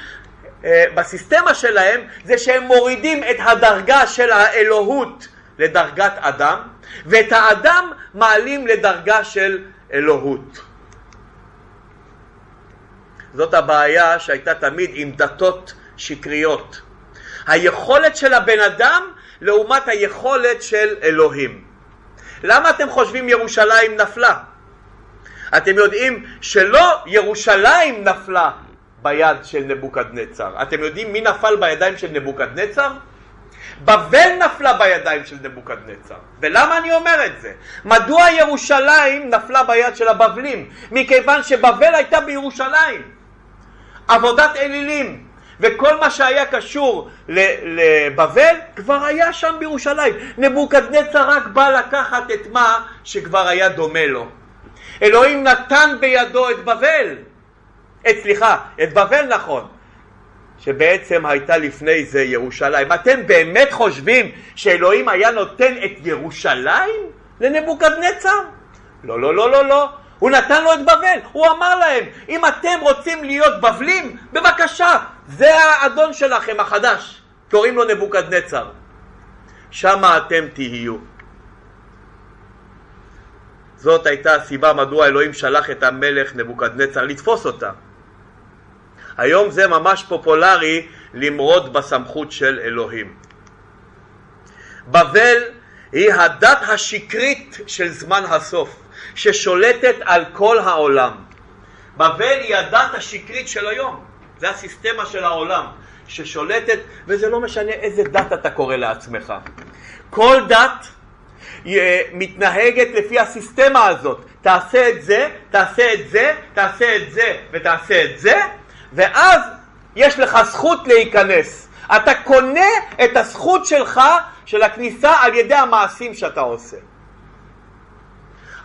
אה, בסיסטמה שלהם, זה שהם מורידים את הדרגה של האלוהות לדרגת אדם, ואת האדם מעלים לדרגה של אלוהות. זאת הבעיה שהייתה תמיד עם דתות שקריות. היכולת של הבן אדם לעומת היכולת של אלוהים. למה אתם חושבים ירושלים נפלה? אתם יודעים שלא ירושלים נפלה ביד של נבוקדנצר. אתם יודעים מי נפל בידיים של נבוקדנצר? בבל נפלה בידיים של נבוקדנצר. ולמה אני אומר את זה? מדוע ירושלים נפלה ביד של הבבלים? מכיוון שבבל הייתה בירושלים. עבודת אלילים וכל מה שהיה קשור לבבל כבר היה שם בירושלים. נבוקדנצר רק בא לקחת את מה שכבר היה דומה לו. אלוהים נתן בידו את בבל. את, סליחה, את בבל נכון. שבעצם הייתה לפני זה ירושלים. אתם באמת חושבים שאלוהים היה נותן את ירושלים לנבוקדנצר? לא, לא, לא, לא, לא. הוא נתן לו את בבל, הוא אמר להם, אם אתם רוצים להיות בבלים, בבקשה, זה האדון שלכם החדש, קוראים לו נבוקדנצר. שמה אתם תהיו. זאת הייתה הסיבה מדוע אלוהים שלח את המלך נבוקדנצר לתפוס אותה. היום זה ממש פופולרי למרוד בסמכות של אלוהים. בבל היא הדת השקרית של זמן הסוף, ששולטת על כל העולם. בבל היא הדת השקרית של היום, זה הסיסטמה של העולם, ששולטת, וזה לא משנה איזה דת אתה קורא לעצמך. כל דת אה, מתנהגת לפי הסיסטמה הזאת, תעשה את זה, תעשה את זה, תעשה את זה ותעשה את זה, ואז יש לך זכות להיכנס. אתה קונה את הזכות שלך של הכניסה על ידי המעשים שאתה עושה.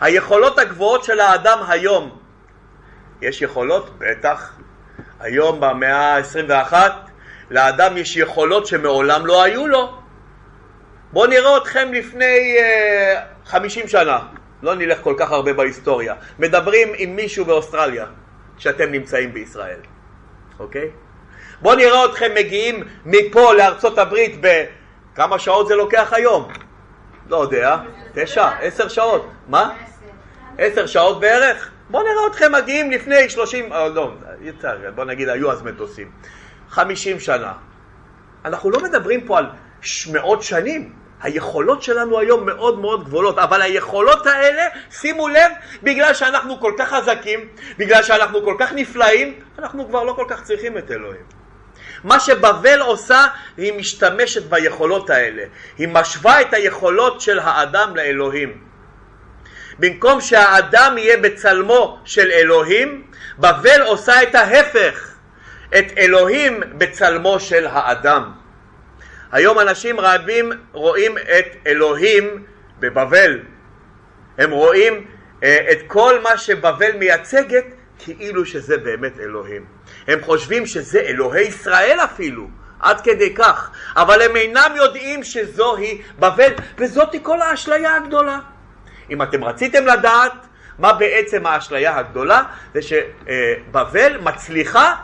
היכולות הגבוהות של האדם היום יש יכולות? בטח. היום במאה ה-21 לאדם יש יכולות שמעולם לא היו לו. בואו נראה אתכם לפני uh, 50 שנה, לא נלך כל כך הרבה בהיסטוריה. מדברים עם מישהו באוסטרליה, שאתם נמצאים בישראל, אוקיי? בואו נראה אתכם מגיעים מפה לארצות הברית בכמה שעות זה לוקח היום? לא יודע, תשע, עשר שעות. מה? עשר שעות בערך? בואו נראה אתכם מגיעים לפני שלושים, אה, לא, בואו נגיד היו אז מטוסים. חמישים שנה. אנחנו לא מדברים פה על מאות שנים. היכולות שלנו היום מאוד מאוד גבוהות, אבל היכולות האלה, שימו לב, בגלל שאנחנו כל כך חזקים, בגלל שאנחנו כל כך נפלאים, אנחנו כבר לא כל כך צריכים את אלוהים. מה שבבל עושה, היא משתמשת ביכולות האלה. היא משווה את היכולות של האדם לאלוהים. במקום שהאדם יהיה בצלמו של אלוהים, בבל עושה את ההפך, את אלוהים בצלמו של האדם. היום אנשים רבים רואים את אלוהים בבבל. הם רואים אה, את כל מה שבבל מייצגת כאילו שזה באמת אלוהים. הם חושבים שזה אלוהי ישראל אפילו, עד כדי כך, אבל הם אינם יודעים שזוהי בבל, וזאתי כל האשליה הגדולה. אם אתם רציתם לדעת מה בעצם האשליה הגדולה, זה שבבל מצליחה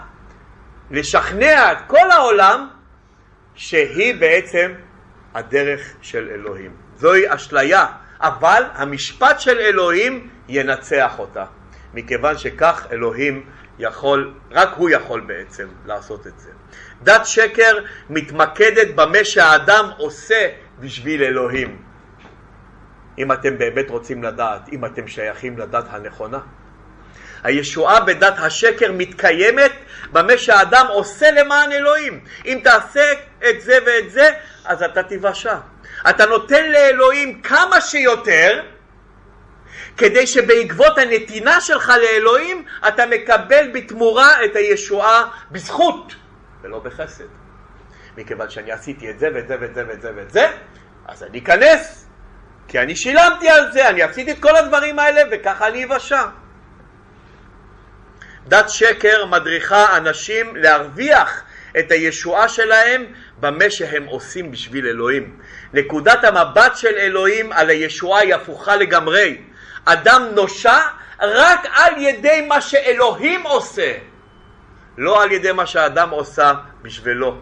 לשכנע את כל העולם שהיא בעצם הדרך של אלוהים. זוהי אשליה, אבל המשפט של אלוהים ינצח אותה, מכיוון שכך אלוהים יכול, רק הוא יכול בעצם לעשות את זה. דת שקר מתמקדת במה שהאדם עושה בשביל אלוהים. אם אתם באמת רוצים לדעת, אם אתם שייכים לדת הנכונה. הישועה בדת השקר מתקיימת במה שהאדם עושה למען אלוהים. אם תעשה את זה ואת זה, אז אתה תיוושע. אתה נותן לאלוהים כמה שיותר, כדי שבעקבות הנתינה שלך לאלוהים, אתה מקבל בתמורה את הישועה בזכות, ולא בחסד. מכיוון שאני עשיתי את זה ואת זה ואת זה ואת זה ואת זה, אז אני אכנס, כי אני שילמתי על זה, אני עשיתי את כל הדברים האלה וככה אני אבשע. דת שקר מדריכה אנשים להרוויח את הישועה שלהם במה שהם עושים בשביל אלוהים. נקודת המבט של אלוהים על הישועה היא הפוכה לגמרי. אדם נושע רק על ידי מה שאלוהים עושה, לא על ידי מה שהאדם עושה בשבילו.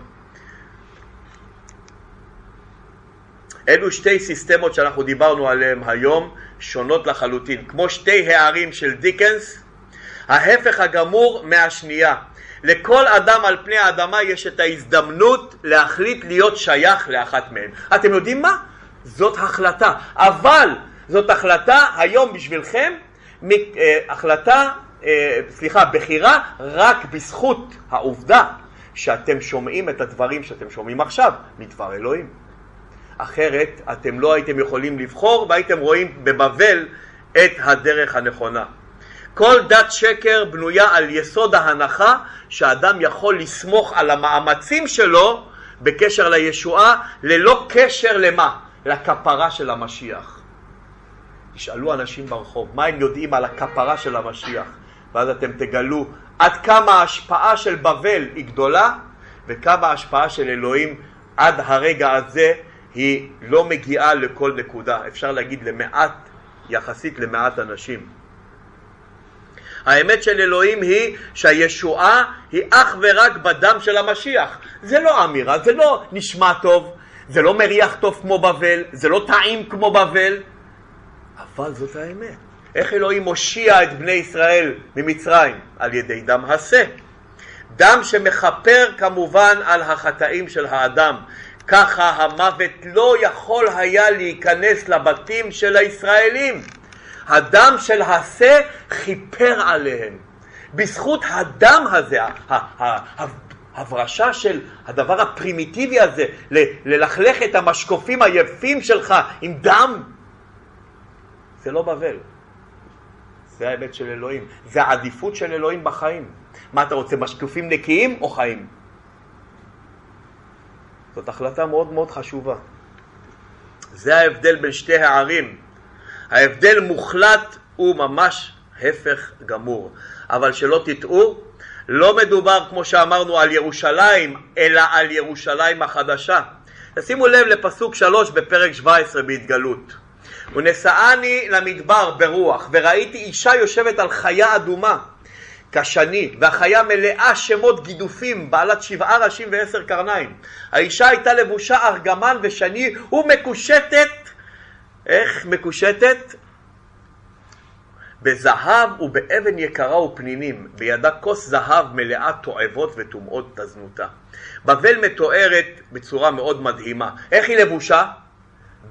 אלו שתי סיסטמות שאנחנו דיברנו עליהן היום, שונות לחלוטין. כמו שתי הערים של דיקנס, ההפך הגמור מהשנייה. לכל אדם על פני האדמה יש את ההזדמנות להחליט להיות שייך לאחת מהן. אתם יודעים מה? זאת החלטה. אבל זאת החלטה היום בשבילכם, אה, החלטה, אה, סליחה, בחירה רק בזכות העובדה שאתם שומעים את הדברים שאתם שומעים עכשיו מדבר אלוהים. אחרת אתם לא הייתם יכולים לבחור והייתם רואים בבבל את הדרך הנכונה. כל דת שקר בנויה על יסוד ההנחה שאדם יכול לסמוך על המאמצים שלו בקשר לישועה ללא קשר למה? לכפרה של המשיח. תשאלו אנשים ברחוב מה הם יודעים על הכפרה של המשיח ואז אתם תגלו עד כמה ההשפעה של בבל היא גדולה וכמה ההשפעה של אלוהים עד הרגע הזה היא לא מגיעה לכל נקודה, אפשר להגיד למעט, יחסית למעט אנשים. האמת של אלוהים היא שהישועה היא אך ורק בדם של המשיח. זה לא אמירה, זה לא נשמע טוב, זה לא מריח טוב כמו בבל, זה לא טעים כמו בבל, אבל זאת האמת. איך אלוהים מושיע את בני ישראל ממצרים? על ידי דם השה. דם שמכפר כמובן על החטאים של האדם. ככה המוות לא יכול היה להיכנס לבתים של הישראלים. הדם של השה כיפר עליהם. בזכות הדם הזה, ההברשה של הדבר הפרימיטיבי הזה, ללכלך את המשקופים היפים שלך עם דם, זה לא בבל. זה האמת של אלוהים. זה העדיפות של אלוהים בחיים. מה אתה רוצה, משקופים נקיים או חיים? זאת החלטה מאוד מאוד חשובה. זה ההבדל בין שתי הערים. ההבדל מוחלט הוא ממש הפך גמור. אבל שלא תטעו, לא מדובר, כמו שאמרנו, על ירושלים, אלא על ירושלים החדשה. תשימו לב לפסוק שלוש בפרק 17 בהתגלות. ונשאני למדבר ברוח, וראיתי אישה יושבת על חיה אדומה, כשני, והחיה מלאה שמות גידופים, בעלת שבעה ראשים ועשר קרניים. האישה הייתה לבושה ארגמן ושני, ומקושטת, איך מקושטת? בזהב ובאבן יקרה ופנינים, בידה כוס זהב מלאה תועבות וטומאות תזנותה. בבל מתוארת בצורה מאוד מדהימה. איך היא לבושה?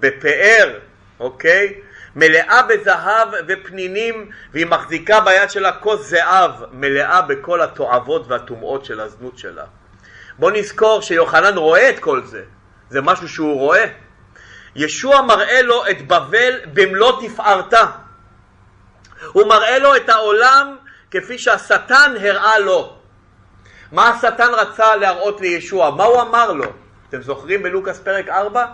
בפאר, אוקיי? מלאה בזהב ופנינים, והיא מחזיקה ביד שלה כוס זהב מלאה בכל התועבות והטומאות של הזנות שלה. בוא נזכור שיוחנן רואה את כל זה, זה משהו שהוא רואה. ישוע מראה לו את בבל במלוא תפארתה. הוא מראה לו את העולם כפי שהשטן הראה לו. מה השטן רצה להראות לישוע? מה הוא אמר לו? אתם זוכרים בלוקאס פרק 4?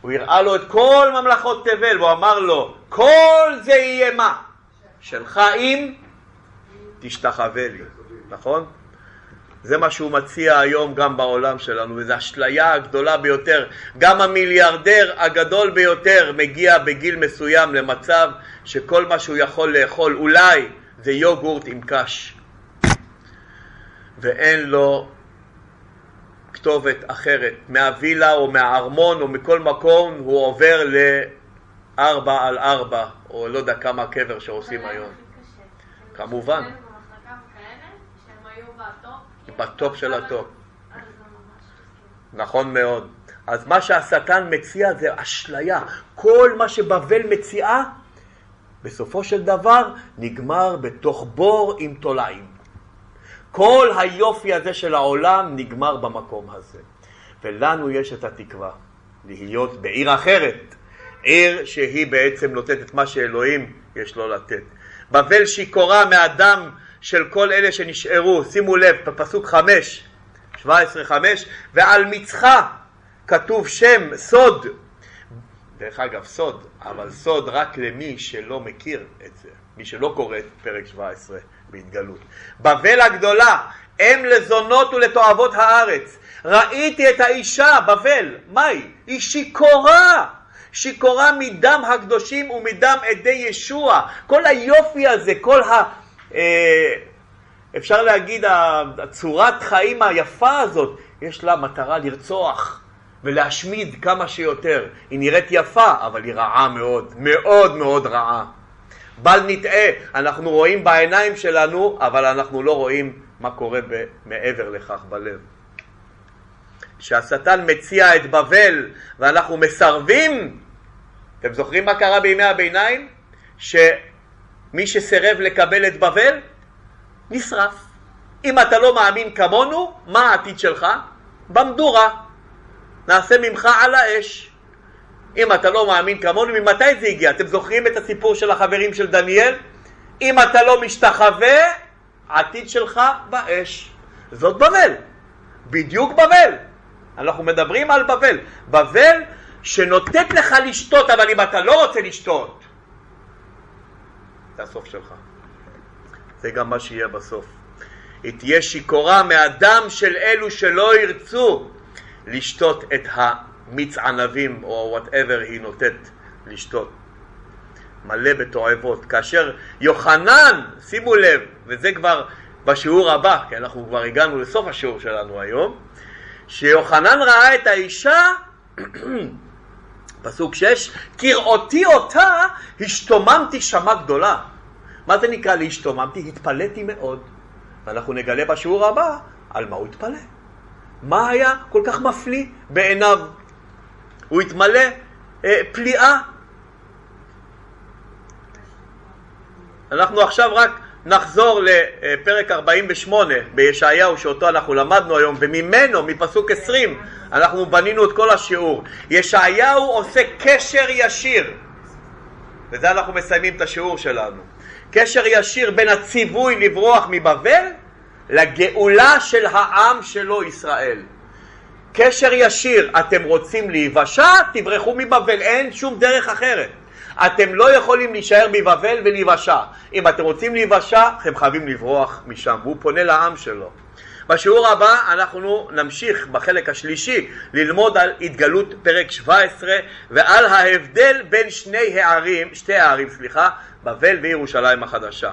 הוא הראה לו את כל ממלכות תבל, והוא אמר לו, כל זה יהיה מה? שלך אם תשתחווה לי, נכון? זה מה שהוא מציע היום גם בעולם שלנו, וזו אשליה הגדולה ביותר. גם המיליארדר הגדול ביותר מגיע בגיל מסוים למצב שכל מה שהוא יכול לאכול אולי זה יוגורט עם קש. ואין לו כתובת אחרת. מהווילה או מהארמון או מכל מקום הוא עובר לארבע על ארבע, או לא יודע כמה קבר שעושים היום. כמובן. ב top של ה top. נכון מאוד. אז מה שהשטן מציע זה אשליה. כל מה שבבל מציעה, בסופו של דבר נגמר בתוך בור עם תולעים. כל היופי הזה של העולם נגמר במקום הזה. ולנו יש את התקווה להיות בעיר אחרת, עיר שהיא בעצם נותנת את מה שאלוהים יש לו לתת. בבל שיכורה מהדם של כל אלה שנשארו, שימו לב, בפסוק חמש, שבע עשרה חמש, ועל מצחה כתוב שם סוד. דרך אגב, סוד, אבל סוד רק למי שלא מכיר את זה, מי שלא קורא את פרק 17 בהתגלות. בבל הגדולה, אם לזונות ולתועבות הארץ. ראיתי את האישה, בבל, מהי? היא שיכורה. שיכורה מדם הקדושים ומדם עדי ישוע. כל היופי הזה, כל ה... אה, אפשר להגיד, הצורת חיים היפה הזאת, יש לה מטרה לרצוח ולהשמיד כמה שיותר. היא נראית יפה, אבל היא רעה מאוד, מאוד מאוד רעה. בל נטעה, אנחנו רואים בעיניים שלנו, אבל אנחנו לא רואים מה קורה מעבר לכך בלב. כשהשטן מציע את בבל ואנחנו מסרבים, אתם זוכרים מה קרה בימי הביניים? שמי שסירב לקבל את בבל, נשרף. אם אתה לא מאמין כמונו, מה העתיד שלך? במדורה. נעשה ממך על האש. אם אתה לא מאמין כמונו, ממתי זה הגיע? אתם זוכרים את הסיפור של החברים של דניאל? אם אתה לא משתחווה, העתיד שלך באש. זאת בבל. בדיוק בבל. אנחנו מדברים על בבל. בבל שנותנת לך לשתות, אבל אם אתה לא רוצה לשתות, זה הסוף שלך. זה גם מה שיהיה בסוף. היא תהיה שיכורה מהדם של אלו שלא ירצו לשתות את מיץ ענבים או וואטאבר היא נוטית לשתות. מלא בתועבות. כאשר יוחנן, שימו לב, וזה כבר בשיעור הבא, כי אנחנו כבר הגענו לסוף השיעור שלנו היום, שיוחנן ראה את האישה, פסוק 6, כראותי אותה השתוממתי שמה גדולה. מה זה נקרא להשתוממתי? התפלאתי מאוד. ואנחנו נגלה בשיעור הבא על מה הוא התפלא. מה היה כל כך מפליא בעיניו? הוא התמלא אה, פליאה. אנחנו עכשיו רק נחזור לפרק 48 בישעיהו שאותו אנחנו למדנו היום וממנו, מפסוק 20, אנחנו בנינו את כל השיעור. ישעיהו עושה קשר ישיר, וזה אנחנו מסיימים את השיעור שלנו. קשר ישיר בין הציווי לברוח מבבל לגאולה של העם שלו ישראל. קשר ישיר, אתם רוצים להיוושע, תברחו מבבל, אין שום דרך אחרת. אתם לא יכולים להישאר בבבל ולהיוושע. אם אתם רוצים להיוושע, אתם חייבים לברוח משם. והוא פונה לעם שלו. בשיעור הבא אנחנו נמשיך בחלק השלישי ללמוד על התגלות פרק 17 ועל ההבדל בין שני הערים, שתי הערים, סליחה, בבל וירושלים החדשה.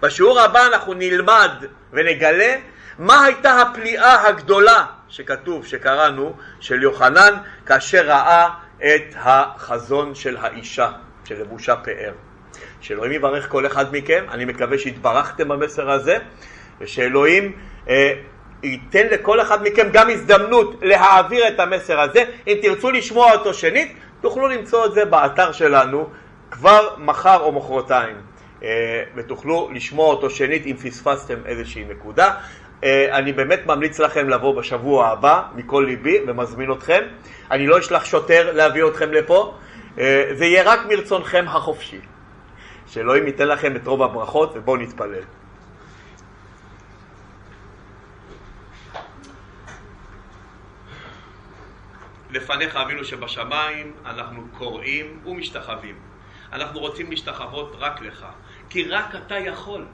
בשיעור הבא אנחנו נלמד ונגלה מה הייתה הפליאה הגדולה שכתוב, שקראנו, של יוחנן כאשר ראה את החזון של האישה שלבושה פאר. שאלוהים יברך כל אחד מכם, אני מקווה שהתברכתם במסר הזה ושאלוהים אה, ייתן לכל אחד מכם גם הזדמנות להעביר את המסר הזה. אם תרצו לשמוע אותו שנית, תוכלו למצוא את זה באתר שלנו כבר מחר או מחרתיים, אה, ותוכלו לשמוע אותו שנית אם פספסתם איזושהי נקודה. אה, אני באמת ממליץ לכם לבוא בשבוע הבא מכל ליבי ומזמין אתכם. אני לא אשלח שוטר להביא אתכם לפה, זה יהיה רק מרצונכם החופשי. שאלוהים ייתן לכם את רוב הברכות ובואו נתפלל. לפניך אבינו שבשמיים אנחנו קוראים ומשתחווים. אנחנו רוצים להשתחוות רק לך, כי רק אתה יכול,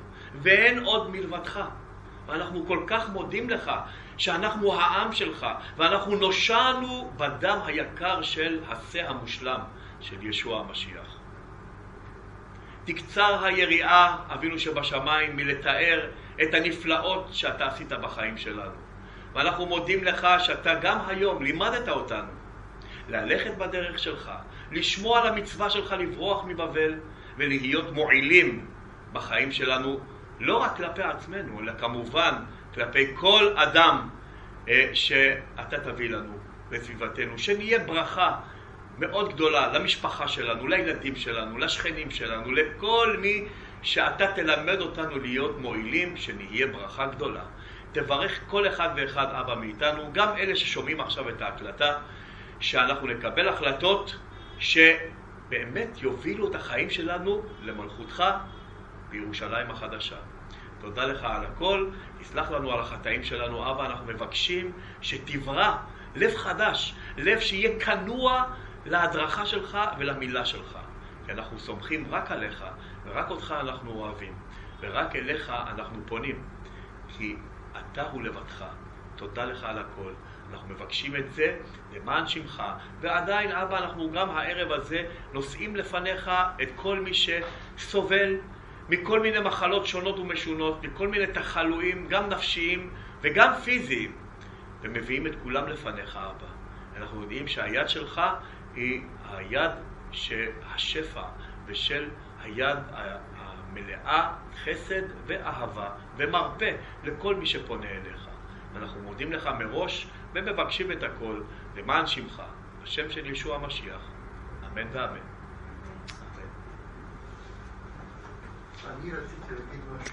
ואין עוד מלבדך. ואנחנו כל כך מודים לך שאנחנו העם שלך, ואנחנו נושענו בדם היקר של השה המושלם של ישוע המשיח. תקצר היריעה, אבינו שבשמיים, מלתאר את הנפלאות שאתה עשית בחיים שלנו. ואנחנו מודים לך שאתה גם היום לימדת אותנו ללכת בדרך שלך, לשמוע על המצווה שלך לברוח מבבל ולהיות מועילים בחיים שלנו, לא רק כלפי עצמנו, אלא כמובן כלפי כל אדם אה, שאתה תביא לנו בסביבתנו, שנהיה ברכה מאוד גדולה למשפחה שלנו, לילדים שלנו, לשכנים שלנו, לכל מי שאתה תלמד אותנו להיות מועילים, שנהיה ברכה גדולה. תברך כל אחד ואחד אבא מאיתנו, גם אלה ששומעים עכשיו את ההקלטה, שאנחנו נקבל החלטות שבאמת יובילו את החיים שלנו למלכותך בירושלים החדשה. תודה לך על הכל, תסלח לנו על החטאים שלנו, אבא, אנחנו מבקשים שתברא לב חדש, לב שיהיה כנוע להדרכה שלך ולמילה שלך. כי אנחנו סומכים רק עליך, ורק אותך אנחנו אוהבים, ורק אליך אנחנו פונים. כי אתה הוא לבדך. תודה לך על הכל. אנחנו מבקשים את זה למען שמך, ועדיין, אבא, אנחנו גם הערב הזה נושאים לפניך את כל מי שסובל מכל מיני מחלות שונות ומשונות, מכל מיני תחלואים, גם נפשיים וגם פיזיים, ומביאים את כולם לפניך, אבא. אנחנו יודעים שהיד שלך היא היד שהשפע ושל היד מלאה חסד ואהבה ומרפא לכל מי שפונה אליך. אנחנו מודים לך מראש ומבקשים את הכל למען שמך, בשם של ישוע המשיח, אמן ואמן. אני רציתי להגיד משהו